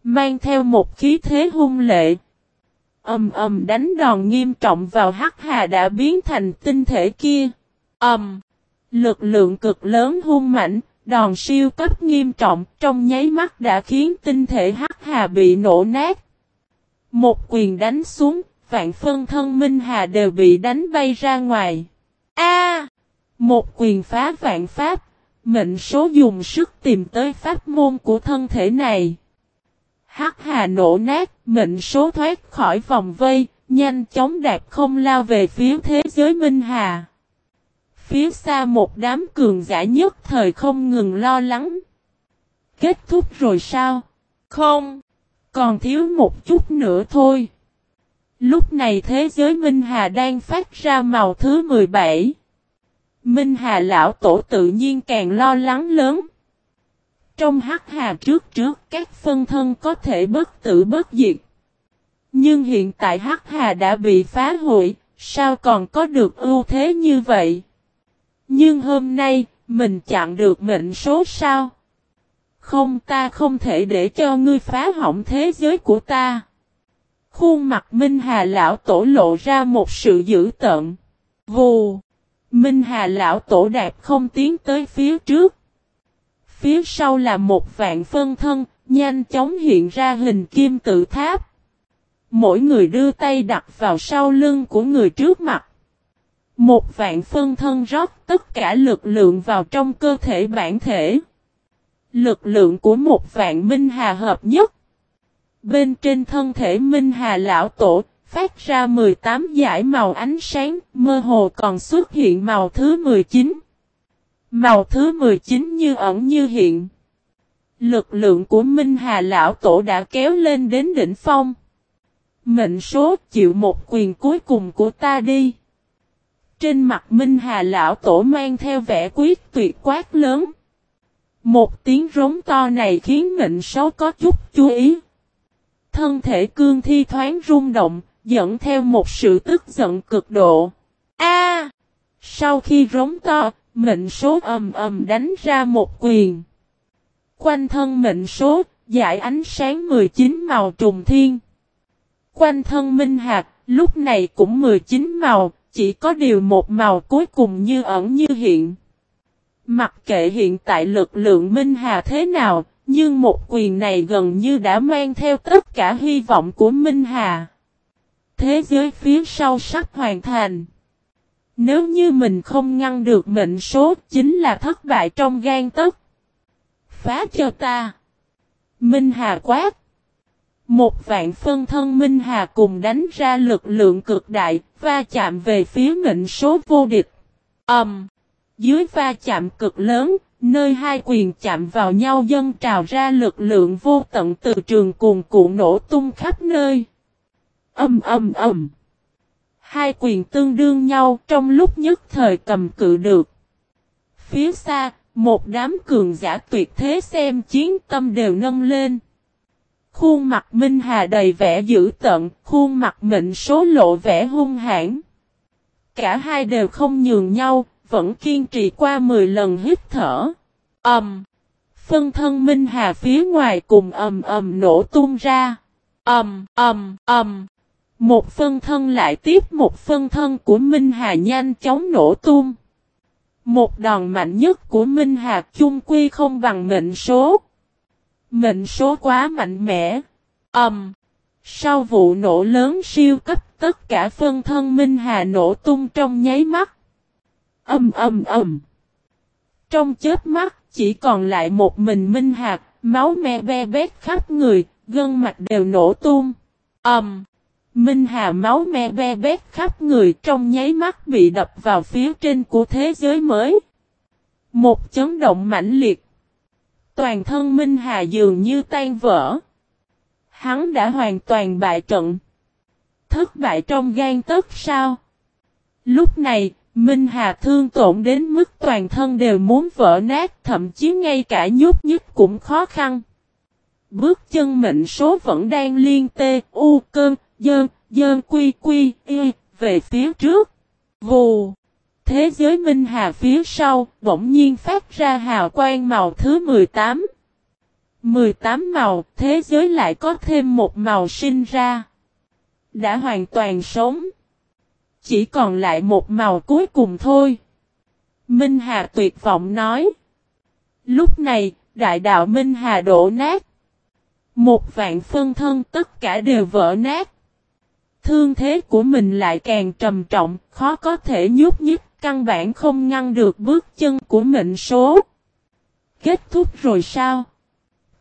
mang theo một khí thế hung lệ, ầm ầm đánh đòn nghiêm trọng vào hắc hà đã biến thành tinh thể kia. Ầm, lực lượng cực lớn hung mạnh, đòn siêu cấp nghiêm trọng, trong nháy mắt đã khiến tinh thể hắc hà bị nổ nát. Một quyền đánh xuống, vạn phân thân Minh Hà đều bị đánh bay ra ngoài. A! một quyền phá vạn pháp, mệnh số dùng sức tìm tới pháp môn của thân thể này. Hắc Hà nổ nát, mệnh số thoát khỏi vòng vây, nhanh chóng đạp không lao về phía thế giới Minh Hà. Phía xa một đám cường giả nhất thời không ngừng lo lắng. Kết thúc rồi sao? Không, còn thiếu một chút nữa thôi. Lúc này thế giới Minh Hà đang phát ra màu thứ 17. Minh Hà lão tổ tự nhiên càng lo lắng lớn. Trong hắc hà trước trước các phân thân có thể bất tử bất diệt. Nhưng hiện tại hắc hà đã bị phá hủy, sao còn có được ưu thế như vậy? Nhưng hôm nay, mình chặn được mệnh số sao? Không ta không thể để cho ngươi phá hỏng thế giới của ta. Khuôn mặt Minh Hà Lão Tổ lộ ra một sự dữ tận Vù! Minh Hà Lão Tổ đạp không tiến tới phía trước. Phía sau là một vạn phân thân, nhanh chóng hiện ra hình kim tự tháp. Mỗi người đưa tay đặt vào sau lưng của người trước mặt. Một vạn phân thân rót tất cả lực lượng vào trong cơ thể bản thể. Lực lượng của một vạn Minh Hà hợp nhất. Bên trên thân thể Minh Hà Lão Tổ, phát ra 18 giải màu ánh sáng, mơ hồ còn xuất hiện màu thứ 19. Màu thứ 19 như ẩn như hiện. Lực lượng của Minh Hà Lão Tổ đã kéo lên đến đỉnh phong. Mệnh số chịu một quyền cuối cùng của ta đi. Trên mặt Minh Hà Lão Tổ mang theo vẻ quyết tuyệt quát lớn. Một tiếng rống to này khiến mệnh số có chút chú ý. Thân thể cương thi thoáng rung động, dẫn theo một sự tức giận cực độ. A! sau khi rống to, mệnh số ầm ầm đánh ra một quyền. Quanh thân mệnh số, giải ánh sáng 19 màu trùng thiên. Quanh thân minh hạt, lúc này cũng 19 màu, chỉ có điều một màu cuối cùng như ẩn như hiện. Mặc kệ hiện tại lực lượng minh hà thế nào, nhưng một quyền này gần như đã mang theo tất cả hy vọng của Minh Hà. Thế giới phía sau sắp hoàn thành. Nếu như mình không ngăn được mệnh số chính là thất bại trong gan tấc Phá cho ta. Minh Hà quát. Một vạn phân thân Minh Hà cùng đánh ra lực lượng cực đại, va chạm về phía mệnh số vô địch. Ẩm. Um, dưới va chạm cực lớn, nơi hai quyền chạm vào nhau dân trào ra lực lượng vô tận từ trường cuồn cuộn nổ tung khắp nơi. Âm âm âm. Hai quyền tương đương nhau trong lúc nhất thời cầm cự được. Phía xa, một đám cường giả tuyệt thế xem chiến tâm đều nâng lên. Khuôn mặt Minh Hà đầy vẻ dữ tận, khuôn mặt mệnh số lộ vẻ hung hãn. Cả hai đều không nhường nhau, vẫn kiên trì qua 10 lần hít thở. Ẩm! Um, phân thân Minh Hà phía ngoài cùng ầm ầm nổ tung ra. Ẩm, Ẩm, Ẩm! Một phân thân lại tiếp một phân thân của Minh Hà nhanh chóng nổ tung. Một đòn mạnh nhất của Minh Hà chung quy không bằng mệnh số. Mệnh số quá mạnh mẽ. Ầm. Um, sau vụ nổ lớn siêu cấp tất cả phân thân Minh Hà nổ tung trong nháy mắt. Âm âm âm. Trong chết mắt, chỉ còn lại một mình Minh Hà, máu me be bét khắp người, gân mạch đều nổ tung. Ầm. Minh Hà máu me be bét khắp người trong nháy mắt bị đập vào phía trên của thế giới mới. Một chấn động mãnh liệt. Toàn thân Minh Hà dường như tan vỡ. Hắn đã hoàn toàn bại trận. Thất bại trong gan tất sao? Lúc này, Minh Hà thương tổn đến mức toàn thân đều muốn vỡ nát, thậm chí ngay cả nhúc nhích cũng khó khăn. Bước chân mệnh số vẫn đang liên tê, u, cơn, dơn, dơn quy quy, y, về phía trước. Vù! Thế giới Minh Hà phía sau, bỗng nhiên phát ra hào quang màu thứ 18. 18 màu, thế giới lại có thêm một màu sinh ra. Đã hoàn toàn sống. Chỉ còn lại một màu cuối cùng thôi. Minh Hà tuyệt vọng nói. Lúc này, đại đạo Minh Hà đổ nát. Một vạn phân thân tất cả đều vỡ nát. Thương thế của mình lại càng trầm trọng, khó có thể nhúc nhích, căn bản không ngăn được bước chân của mệnh số. Kết thúc rồi sao?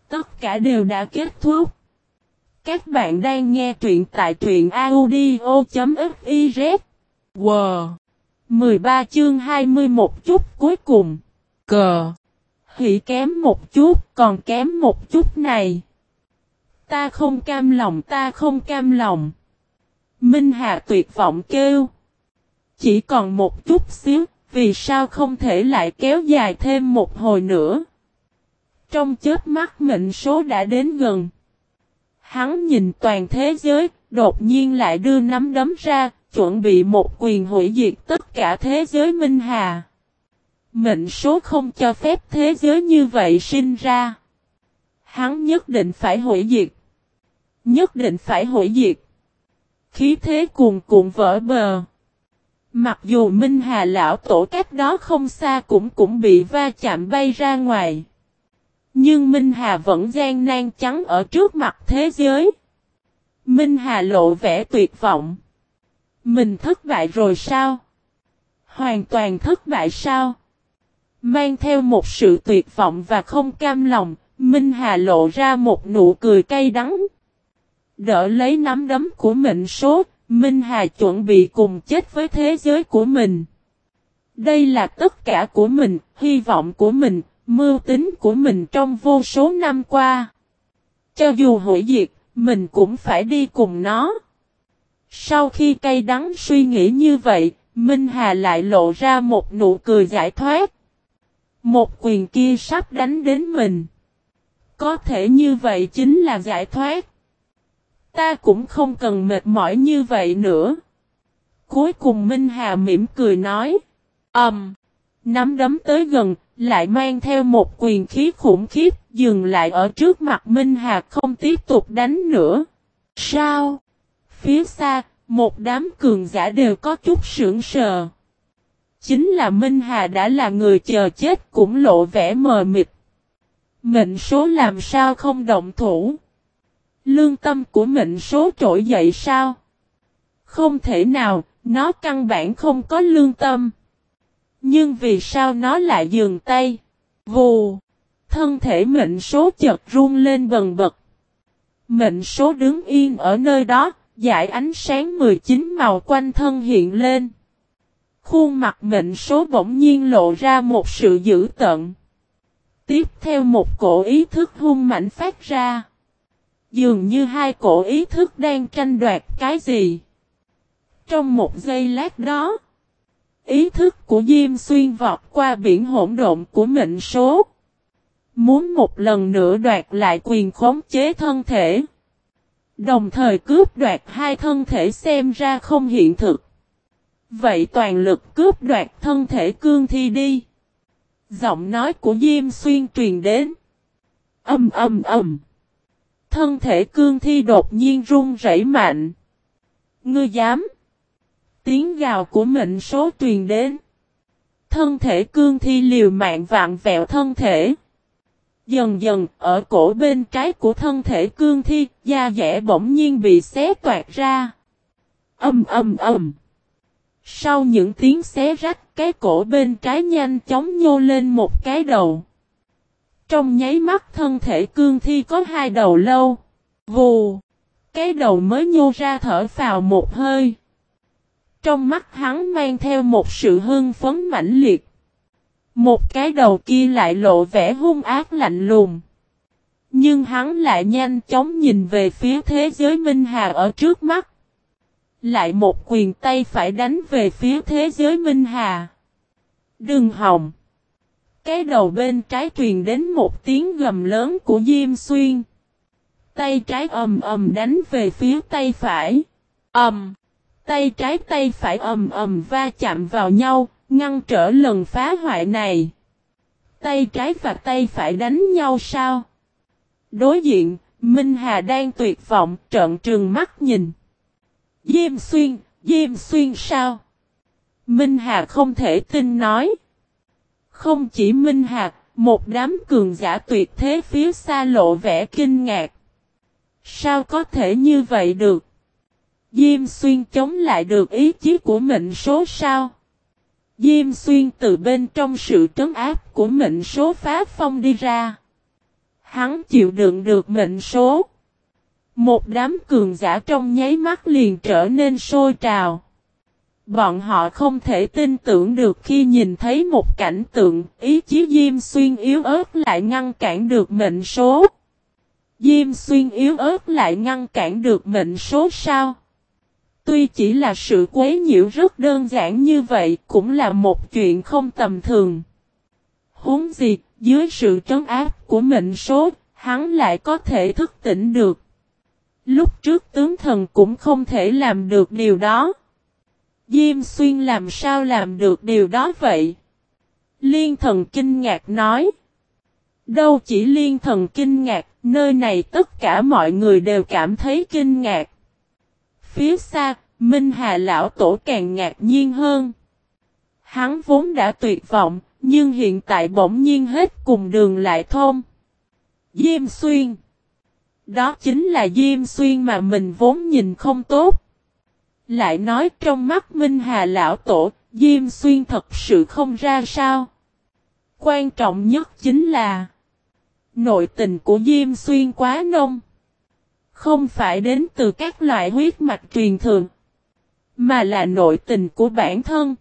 Tất cả đều đã kết thúc. Các bạn đang nghe truyện tại truyện audio.fiz Wow! 13 chương 21 chút cuối cùng. Cờ! Hỷ kém một chút, còn kém một chút này. Ta không cam lòng, ta không cam lòng. Minh Hà tuyệt vọng kêu. Chỉ còn một chút xíu, vì sao không thể lại kéo dài thêm một hồi nữa. Trong chết mắt mệnh số đã đến gần. Hắn nhìn toàn thế giới, đột nhiên lại đưa nắm đấm ra, chuẩn bị một quyền hủy diệt tất cả thế giới Minh Hà. Mệnh số không cho phép thế giới như vậy sinh ra. Hắn nhất định phải hủy diệt. Nhất định phải hủy diệt. Khí thế cuồn cuộn vỡ bờ. Mặc dù Minh Hà lão tổ cách đó không xa cũng cũng bị va chạm bay ra ngoài. Nhưng Minh Hà vẫn gian nan trắng ở trước mặt thế giới. Minh Hà lộ vẻ tuyệt vọng. Mình thất bại rồi sao? Hoàn toàn thất bại sao? Mang theo một sự tuyệt vọng và không cam lòng, Minh Hà lộ ra một nụ cười cay đắng. Đỡ lấy nắm đấm của mệnh số, Minh Hà chuẩn bị cùng chết với thế giới của mình. Đây là tất cả của mình, hy vọng của mình, mưu tính của mình trong vô số năm qua. Cho dù hủy diệt, mình cũng phải đi cùng nó. Sau khi cay đắng suy nghĩ như vậy, Minh Hà lại lộ ra một nụ cười giải thoát. Một quyền kia sắp đánh đến mình. Có thể như vậy chính là giải thoát. Ta cũng không cần mệt mỏi như vậy nữa. Cuối cùng Minh Hà mỉm cười nói. Ẩm. Um, nắm đấm tới gần, lại mang theo một quyền khí khủng khiếp, dừng lại ở trước mặt Minh Hà không tiếp tục đánh nữa. Sao? Phía xa, một đám cường giả đều có chút sững sờ. Chính là Minh Hà đã là người chờ chết cũng lộ vẻ mờ mịt. Mệnh số làm sao không động thủ? Lương tâm của mệnh số trỗi dậy sao? Không thể nào, nó căn bản không có lương tâm. Nhưng vì sao nó lại dừng tay? Vù! Thân thể mệnh số chợt run lên bần bật. Mệnh số đứng yên ở nơi đó, dải ánh sáng 19 màu quanh thân hiện lên. Khuôn mặt mệnh số bỗng nhiên lộ ra một sự dữ tận. Tiếp theo một cổ ý thức hung mạnh phát ra. Dường như hai cổ ý thức đang tranh đoạt cái gì. Trong một giây lát đó, ý thức của Diêm Xuyên vọt qua biển hỗn độn của mệnh số. Muốn một lần nữa đoạt lại quyền khống chế thân thể. Đồng thời cướp đoạt hai thân thể xem ra không hiện thực. Vậy toàn lực cướp đoạt thân thể cương thi đi. Giọng nói của Diêm Xuyên truyền đến. Âm âm âm. Thân thể cương thi đột nhiên run rẩy mạnh. Ngươi dám. Tiếng gào của mệnh số truyền đến. Thân thể cương thi liều mạng vạn vẹo thân thể. Dần dần, ở cổ bên trái của thân thể cương thi, da dẻ bỗng nhiên bị xé toạt ra. Âm âm âm. Sau những tiếng xé rách, cái cổ bên trái nhanh chóng nhô lên một cái đầu. Trong nháy mắt thân thể cương thi có hai đầu lâu. Vù. Cái đầu mới nhô ra thở vào một hơi. Trong mắt hắn mang theo một sự hưng phấn mãnh liệt. Một cái đầu kia lại lộ vẻ hung ác lạnh lùng. Nhưng hắn lại nhanh chóng nhìn về phía thế giới Minh Hà ở trước mắt. Lại một quyền tay phải đánh về phía thế giới Minh Hà. Đừng hòng. Cái đầu bên trái truyền đến một tiếng gầm lớn của Diêm Xuyên. Tay trái ầm ầm đánh về phía tay phải. Ầm. Tay trái tay phải ầm ầm va chạm vào nhau, ngăn trở lần phá hoại này. Tay trái và tay phải đánh nhau sao? Đối diện, Minh Hà đang tuyệt vọng trợn trừng mắt nhìn. Diêm xuyên, Diêm xuyên sao? Minh Hà không thể tin nói. Không chỉ Minh Hạc, một đám cường giả tuyệt thế phía xa lộ vẻ kinh ngạc. Sao có thể như vậy được? Diêm xuyên chống lại được ý chí của mệnh số sao? Diêm xuyên từ bên trong sự trấn áp của mệnh số phá phong đi ra. Hắn chịu đựng được mệnh số. Một đám cường giả trong nháy mắt liền trở nên sôi trào. Bọn họ không thể tin tưởng được khi nhìn thấy một cảnh tượng ý chí Diêm Xuyên yếu ớt lại ngăn cản được mệnh số. Diêm Xuyên yếu ớt lại ngăn cản được mệnh số sao? Tuy chỉ là sự quấy nhiễu rất đơn giản như vậy cũng là một chuyện không tầm thường. Huống gì, dưới sự trấn áp của mệnh số, hắn lại có thể thức tỉnh được. Lúc trước tướng thần cũng không thể làm được điều đó. Diêm xuyên làm sao làm được điều đó vậy? Liên thần kinh ngạc nói. Đâu chỉ liên thần kinh ngạc, nơi này tất cả mọi người đều cảm thấy kinh ngạc. Phía xa, Minh Hà Lão Tổ càng ngạc nhiên hơn. Hắn vốn đã tuyệt vọng, nhưng hiện tại bỗng nhiên hết cùng đường lại thông. Diêm Xuyên Đó chính là Diêm Xuyên mà mình vốn nhìn không tốt. Lại nói trong mắt Minh Hà Lão Tổ, Diêm Xuyên thật sự không ra sao. Quan trọng nhất chính là Nội tình của Diêm Xuyên quá nông. Không phải đến từ các loại huyết mạch truyền thường. Mà là nội tình của bản thân.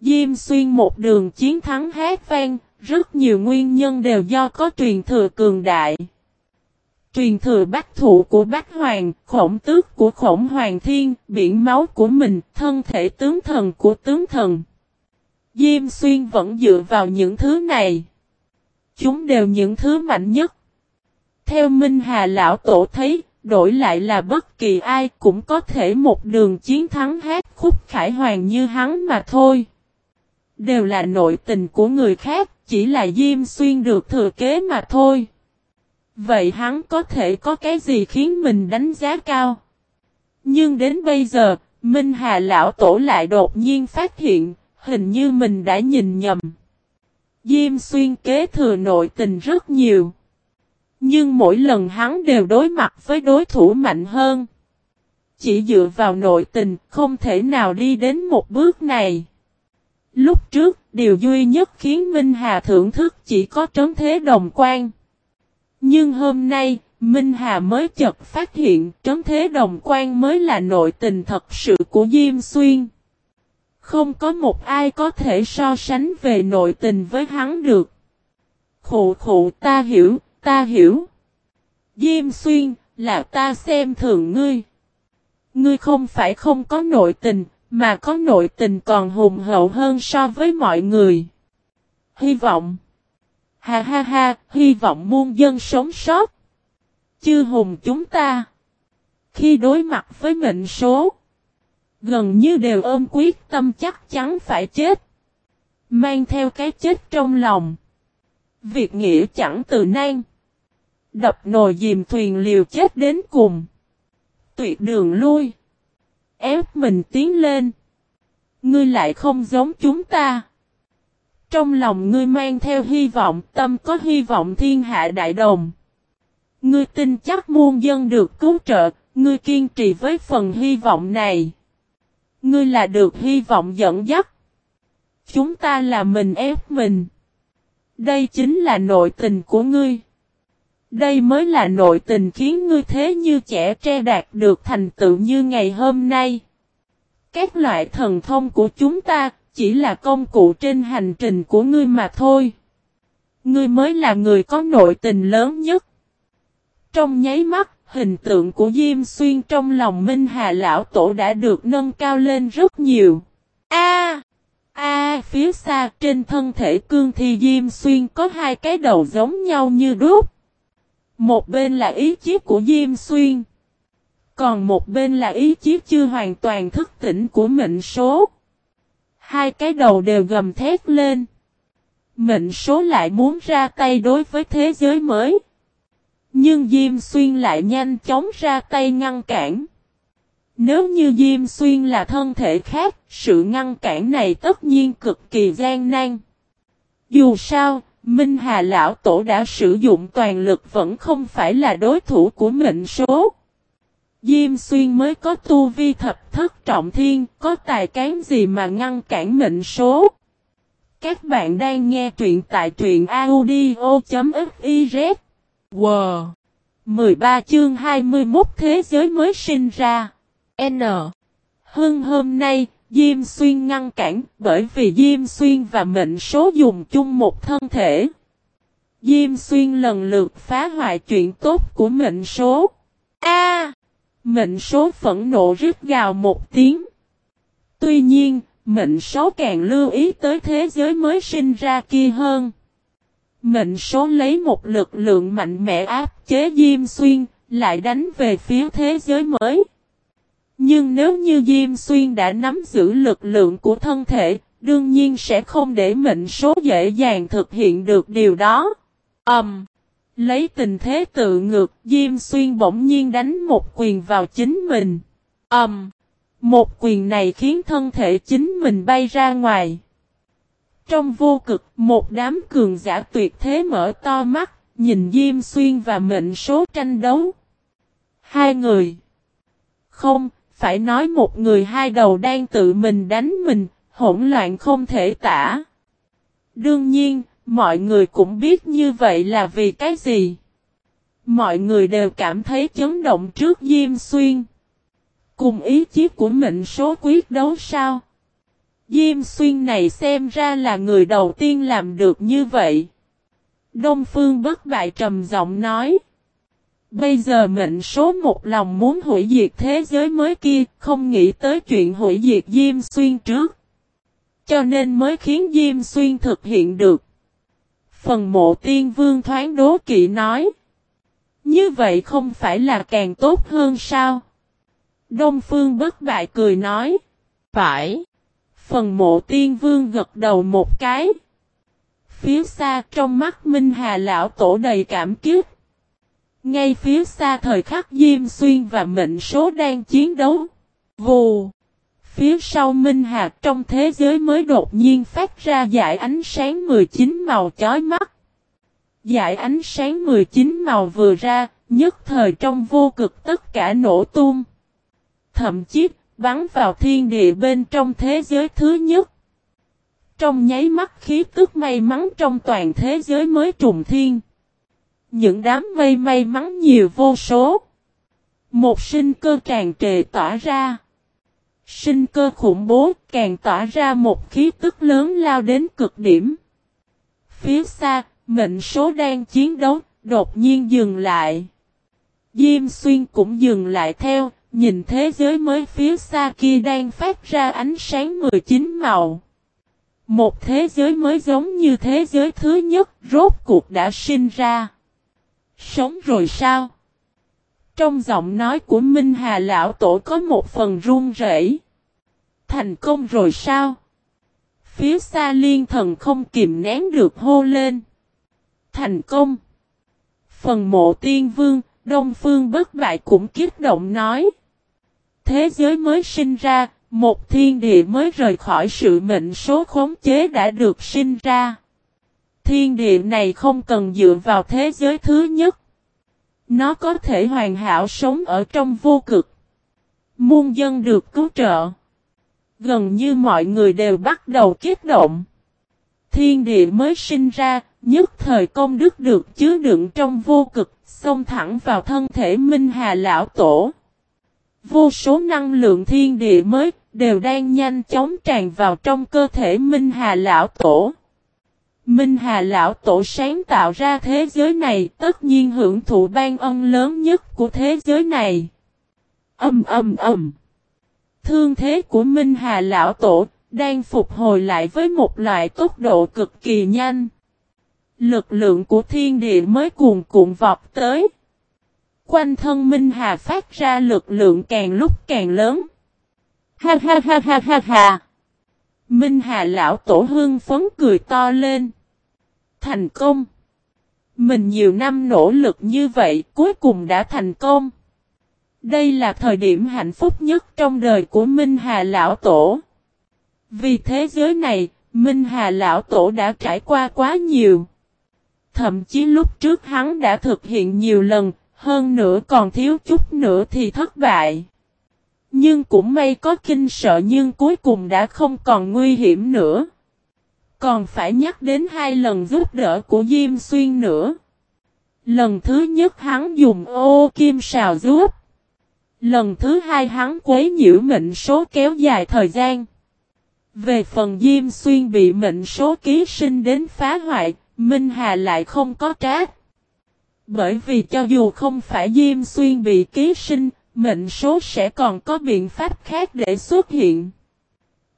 Diêm Xuyên một đường chiến thắng hát vang, rất nhiều nguyên nhân đều do có truyền thừa cường đại. Truyền thừa bách thủ của bách hoàng, khổng tước của khổng hoàng thiên, biển máu của mình, thân thể tướng thần của tướng thần. Diêm Xuyên vẫn dựa vào những thứ này. Chúng đều những thứ mạnh nhất. Theo Minh Hà Lão Tổ thấy, đổi lại là bất kỳ ai cũng có thể một đường chiến thắng hát khúc khải hoàng như hắn mà thôi. Đều là nội tình của người khác, chỉ là Diêm Xuyên được thừa kế mà thôi. Vậy hắn có thể có cái gì khiến mình đánh giá cao? Nhưng đến bây giờ, Minh Hà Lão Tổ lại đột nhiên phát hiện, hình như mình đã nhìn nhầm. Diêm xuyên kế thừa nội tình rất nhiều. Nhưng mỗi lần hắn đều đối mặt với đối thủ mạnh hơn. Chỉ dựa vào nội tình không thể nào đi đến một bước này. Lúc trước, điều duy nhất khiến Minh Hà thưởng thức chỉ có trấn thế đồng quan. Nhưng hôm nay, Minh Hà mới chợt phát hiện trấn thế đồng quan mới là nội tình thật sự của Diêm Xuyên. Không có một ai có thể so sánh về nội tình với hắn được. Khụ khụ ta hiểu, ta hiểu. Diêm xuyên, là ta xem thường ngươi. Ngươi không phải không có nội tình, mà có nội tình còn hùng hậu hơn so với mọi người. Hy vọng. Ha ha ha, hy vọng muôn dân sống sót. Chư hùng chúng ta. Khi đối mặt với mệnh số. Gần như đều ôm quyết tâm chắc chắn phải chết. Mang theo cái chết trong lòng. Việc nghĩa chẳng từ nan. Đập nồi dìm thuyền liều chết đến cùng. Tuyệt đường lui. Ép mình tiến lên. Ngươi lại không giống chúng ta. Trong lòng ngươi mang theo hy vọng, tâm có hy vọng thiên hạ đại đồng. Ngươi tin chắc muôn dân được cứu trợ, ngươi kiên trì với phần hy vọng này. Ngươi là được hy vọng dẫn dắt. Chúng ta là mình ép mình. Đây chính là nội tình của ngươi. Đây mới là nội tình khiến ngươi thế như trẻ tre đạt được thành tựu như ngày hôm nay. Các loại thần thông của chúng ta chỉ là công cụ trên hành trình của ngươi mà thôi. Ngươi mới là người có nội tình lớn nhất. Trong nháy mắt, hình tượng của Diêm Xuyên trong lòng Minh Hà Lão Tổ đã được nâng cao lên rất nhiều. A, a phía xa trên thân thể cương thi Diêm Xuyên có hai cái đầu giống nhau như đúc. Một bên là ý chí của Diêm Xuyên. Còn một bên là ý chí chưa hoàn toàn thức tỉnh của mệnh số. Hai cái đầu đều gầm thét lên. Mệnh số lại muốn ra tay đối với thế giới mới. Nhưng Diêm Xuyên lại nhanh chóng ra tay ngăn cản. Nếu như Diêm Xuyên là thân thể khác, sự ngăn cản này tất nhiên cực kỳ gian nan. Dù sao, Minh Hà Lão Tổ đã sử dụng toàn lực vẫn không phải là đối thủ của mệnh số. Diêm Xuyên mới có tu vi thập thất trọng thiên, có tài cán gì mà ngăn cản mệnh số. Các bạn đang nghe truyện tại truyện audio.fiz. Wow! 13 chương 21 thế giới mới sinh ra. N. Hưng hôm nay, Diêm Xuyên ngăn cản bởi vì Diêm Xuyên và mệnh số dùng chung một thân thể. Diêm Xuyên lần lượt phá hoại chuyện tốt của mệnh số. A! Mệnh số phẫn nộ rít gào một tiếng. Tuy nhiên, mệnh số càng lưu ý tới thế giới mới sinh ra kia hơn. Mệnh số lấy một lực lượng mạnh mẽ áp chế Diêm Xuyên, lại đánh về phía thế giới mới. Nhưng nếu như Diêm Xuyên đã nắm giữ lực lượng của thân thể, đương nhiên sẽ không để mệnh số dễ dàng thực hiện được điều đó. Ẩm! Um, lấy tình thế tự ngược, Diêm Xuyên bỗng nhiên đánh một quyền vào chính mình. Ẩm! Um, một quyền này khiến thân thể chính mình bay ra ngoài. Trong vô cực, một đám cường giả tuyệt thế mở to mắt, nhìn Diêm Xuyên và mệnh số tranh đấu. Hai người. Không, phải nói một người hai đầu đang tự mình đánh mình, hỗn loạn không thể tả. Đương nhiên, mọi người cũng biết như vậy là vì cái gì. Mọi người đều cảm thấy chấn động trước Diêm Xuyên. Cùng ý chí của mệnh số quyết đấu sao? Diêm Xuyên này xem ra là người đầu tiên làm được như vậy. Đông Phương bất bại trầm giọng nói. Bây giờ mệnh số một lòng muốn hủy diệt thế giới mới kia, không nghĩ tới chuyện hủy diệt Diêm Xuyên trước. Cho nên mới khiến Diêm Xuyên thực hiện được. Phần mộ tiên vương thoáng đố kỵ nói. Như vậy không phải là càng tốt hơn sao? Đông Phương bất bại cười nói. Phải. Phần mộ tiên vương gật đầu một cái. Phía xa trong mắt Minh Hà lão tổ đầy cảm kiếp. Ngay phía xa thời khắc Diêm Xuyên và mệnh số đang chiến đấu. Vù. Phía sau Minh Hà trong thế giới mới đột nhiên phát ra dải ánh sáng 19 màu chói mắt. Dải ánh sáng 19 màu vừa ra, nhất thời trong vô cực tất cả nổ tung. Thậm chí, bắn vào thiên địa bên trong thế giới thứ nhất. Trong nháy mắt khí tức may mắn trong toàn thế giới mới trùng thiên. Những đám mây may mắn nhiều vô số. Một sinh cơ tràn trề tỏa ra. Sinh cơ khủng bố càng tỏa ra một khí tức lớn lao đến cực điểm. Phía xa, mệnh số đang chiến đấu, đột nhiên dừng lại. Diêm xuyên cũng dừng lại theo, nhìn thế giới mới phía xa kia đang phát ra ánh sáng 19 màu. Một thế giới mới giống như thế giới thứ nhất rốt cuộc đã sinh ra. Sống rồi sao? Trong giọng nói của Minh Hà Lão Tổ có một phần run rẩy. Thành công rồi sao? Phía xa liên thần không kìm nén được hô lên. Thành công. Phần mộ tiên vương, Đông Phương bất bại cũng kích động nói. Thế giới mới sinh ra, một thiên địa mới rời khỏi sự mệnh số khống chế đã được sinh ra. Thiên địa này không cần dựa vào thế giới thứ nhất. Nó có thể hoàn hảo sống ở trong vô cực. Muôn dân được cứu trợ. Gần như mọi người đều bắt đầu kích động. Thiên địa mới sinh ra, nhất thời công đức được chứa đựng trong vô cực, xông thẳng vào thân thể Minh Hà Lão Tổ. Vô số năng lượng thiên địa mới đều đang nhanh chóng tràn vào trong cơ thể Minh Hà Lão Tổ. Minh Hà Lão Tổ sáng tạo ra thế giới này, tất nhiên hưởng thụ ban ân lớn nhất của thế giới này. Âm âm âm. Thương thế của Minh Hà Lão Tổ đang phục hồi lại với một loại tốc độ cực kỳ nhanh. Lực lượng của thiên địa mới cuồn cuộn vọt tới. Quanh thân Minh Hà phát ra lực lượng càng lúc càng lớn. Ha ha ha ha ha ha. Minh Hà lão tổ hương phấn cười to lên. Thành công. Mình nhiều năm nỗ lực như vậy cuối cùng đã thành công. Đây là thời điểm hạnh phúc nhất trong đời của Minh Hà lão tổ. Vì thế giới này, Minh Hà lão tổ đã trải qua quá nhiều. Thậm chí lúc trước hắn đã thực hiện nhiều lần, hơn nữa còn thiếu chút nữa thì thất bại. Nhưng cũng may có kinh sợ nhưng cuối cùng đã không còn nguy hiểm nữa. Còn phải nhắc đến hai lần giúp đỡ của Diêm Xuyên nữa. Lần thứ nhất hắn dùng ô kim sào giúp. Lần thứ hai hắn quấy nhiễu mệnh số kéo dài thời gian. Về phần Diêm Xuyên bị mệnh số ký sinh đến phá hoại, Minh Hà lại không có trát. Bởi vì cho dù không phải Diêm Xuyên bị ký sinh, mệnh số sẽ còn có biện pháp khác để xuất hiện.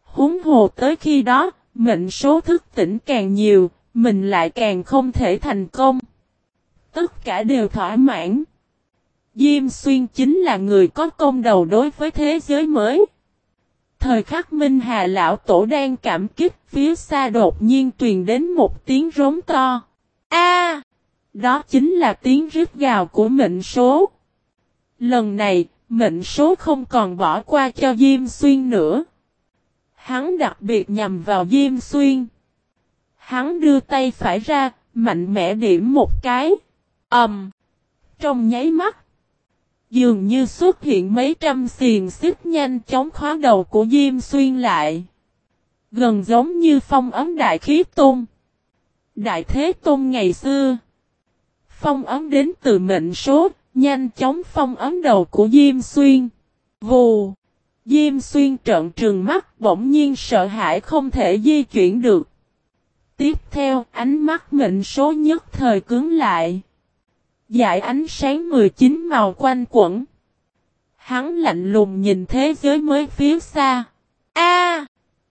Húng hồ tới khi đó, mệnh số thức tỉnh càng nhiều, mình lại càng không thể thành công. Tất cả đều thỏa mãn. Diêm Xuyên chính là người có công đầu đối với thế giới mới. Thời khắc Minh Hà Lão Tổ đang cảm kích phía xa đột nhiên truyền đến một tiếng rống to. A, Đó chính là tiếng rít gào của mệnh số. Lần này, mệnh số không còn bỏ qua cho Diêm Xuyên nữa. Hắn đặc biệt nhằm vào Diêm Xuyên. Hắn đưa tay phải ra, mạnh mẽ điểm một cái. ầm, um, Trong nháy mắt. Dường như xuất hiện mấy trăm xiền xích nhanh chóng khóa đầu của Diêm Xuyên lại. Gần giống như phong ấm đại khí tôn. Đại thế tôn ngày xưa. Phong ấm đến từ mệnh số, nhanh chóng phong ấn đầu của Diêm Xuyên. Vù! Diêm Xuyên trợn trừng mắt bỗng nhiên sợ hãi không thể di chuyển được. Tiếp theo, ánh mắt mệnh số nhất thời cứng lại. Dải ánh sáng 19 màu quanh quẩn. Hắn lạnh lùng nhìn thế giới mới phía xa. A!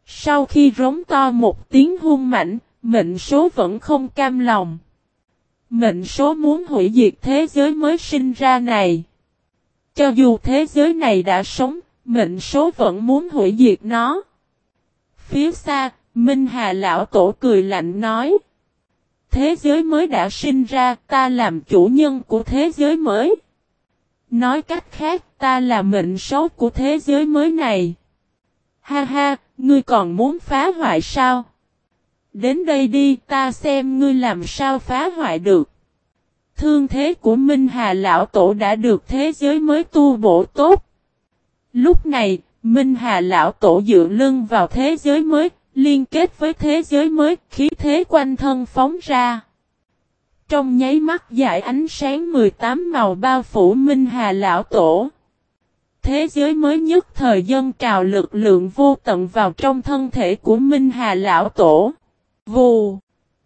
sau khi rống to một tiếng hung mạnh, mệnh số vẫn không cam lòng. Mệnh số muốn hủy diệt thế giới mới sinh ra này. Cho dù thế giới này đã sống, mệnh số vẫn muốn hủy diệt nó. Phía xa, Minh Hà Lão Tổ cười lạnh nói. Thế giới mới đã sinh ra, ta làm chủ nhân của thế giới mới. Nói cách khác, ta là mệnh số của thế giới mới này. Ha ha, ngươi còn muốn phá hoại sao? Đến đây đi, ta xem ngươi làm sao phá hoại được. Thương thế của Minh Hà Lão Tổ đã được thế giới mới tu bổ tốt. Lúc này, Minh Hà Lão Tổ dựa lưng vào thế giới mới, liên kết với thế giới mới, khí thế quanh thân phóng ra. Trong nháy mắt dải ánh sáng 18 màu bao phủ Minh Hà Lão Tổ. Thế giới mới nhất thời dân trào lực lượng vô tận vào trong thân thể của Minh Hà Lão Tổ. Vù!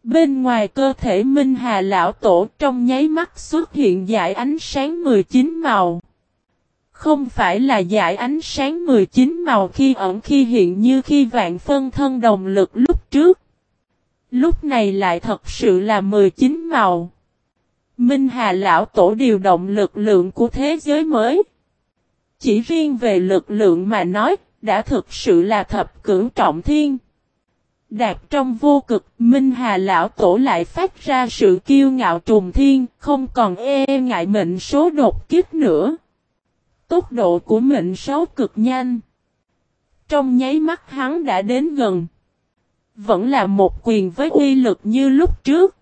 Bên ngoài cơ thể Minh Hà Lão Tổ trong nháy mắt xuất hiện dải ánh sáng 19 màu. Không phải là dải ánh sáng 19 màu khi ẩn khi hiện như khi vạn phân thân đồng lực lúc trước. Lúc này lại thật sự là 19 màu. Minh Hà Lão Tổ điều động lực lượng của thế giới mới. Chỉ riêng về lực lượng mà nói, đã thực sự là thập cửu trọng thiên. Đạt trong vô cực, Minh Hà Lão Tổ lại phát ra sự kiêu ngạo trùng thiên, không còn e ngại mệnh số đột kiếp nữa. Tốc độ của mệnh số cực nhanh. Trong nháy mắt hắn đã đến gần. Vẫn là một quyền với uy lực như lúc trước.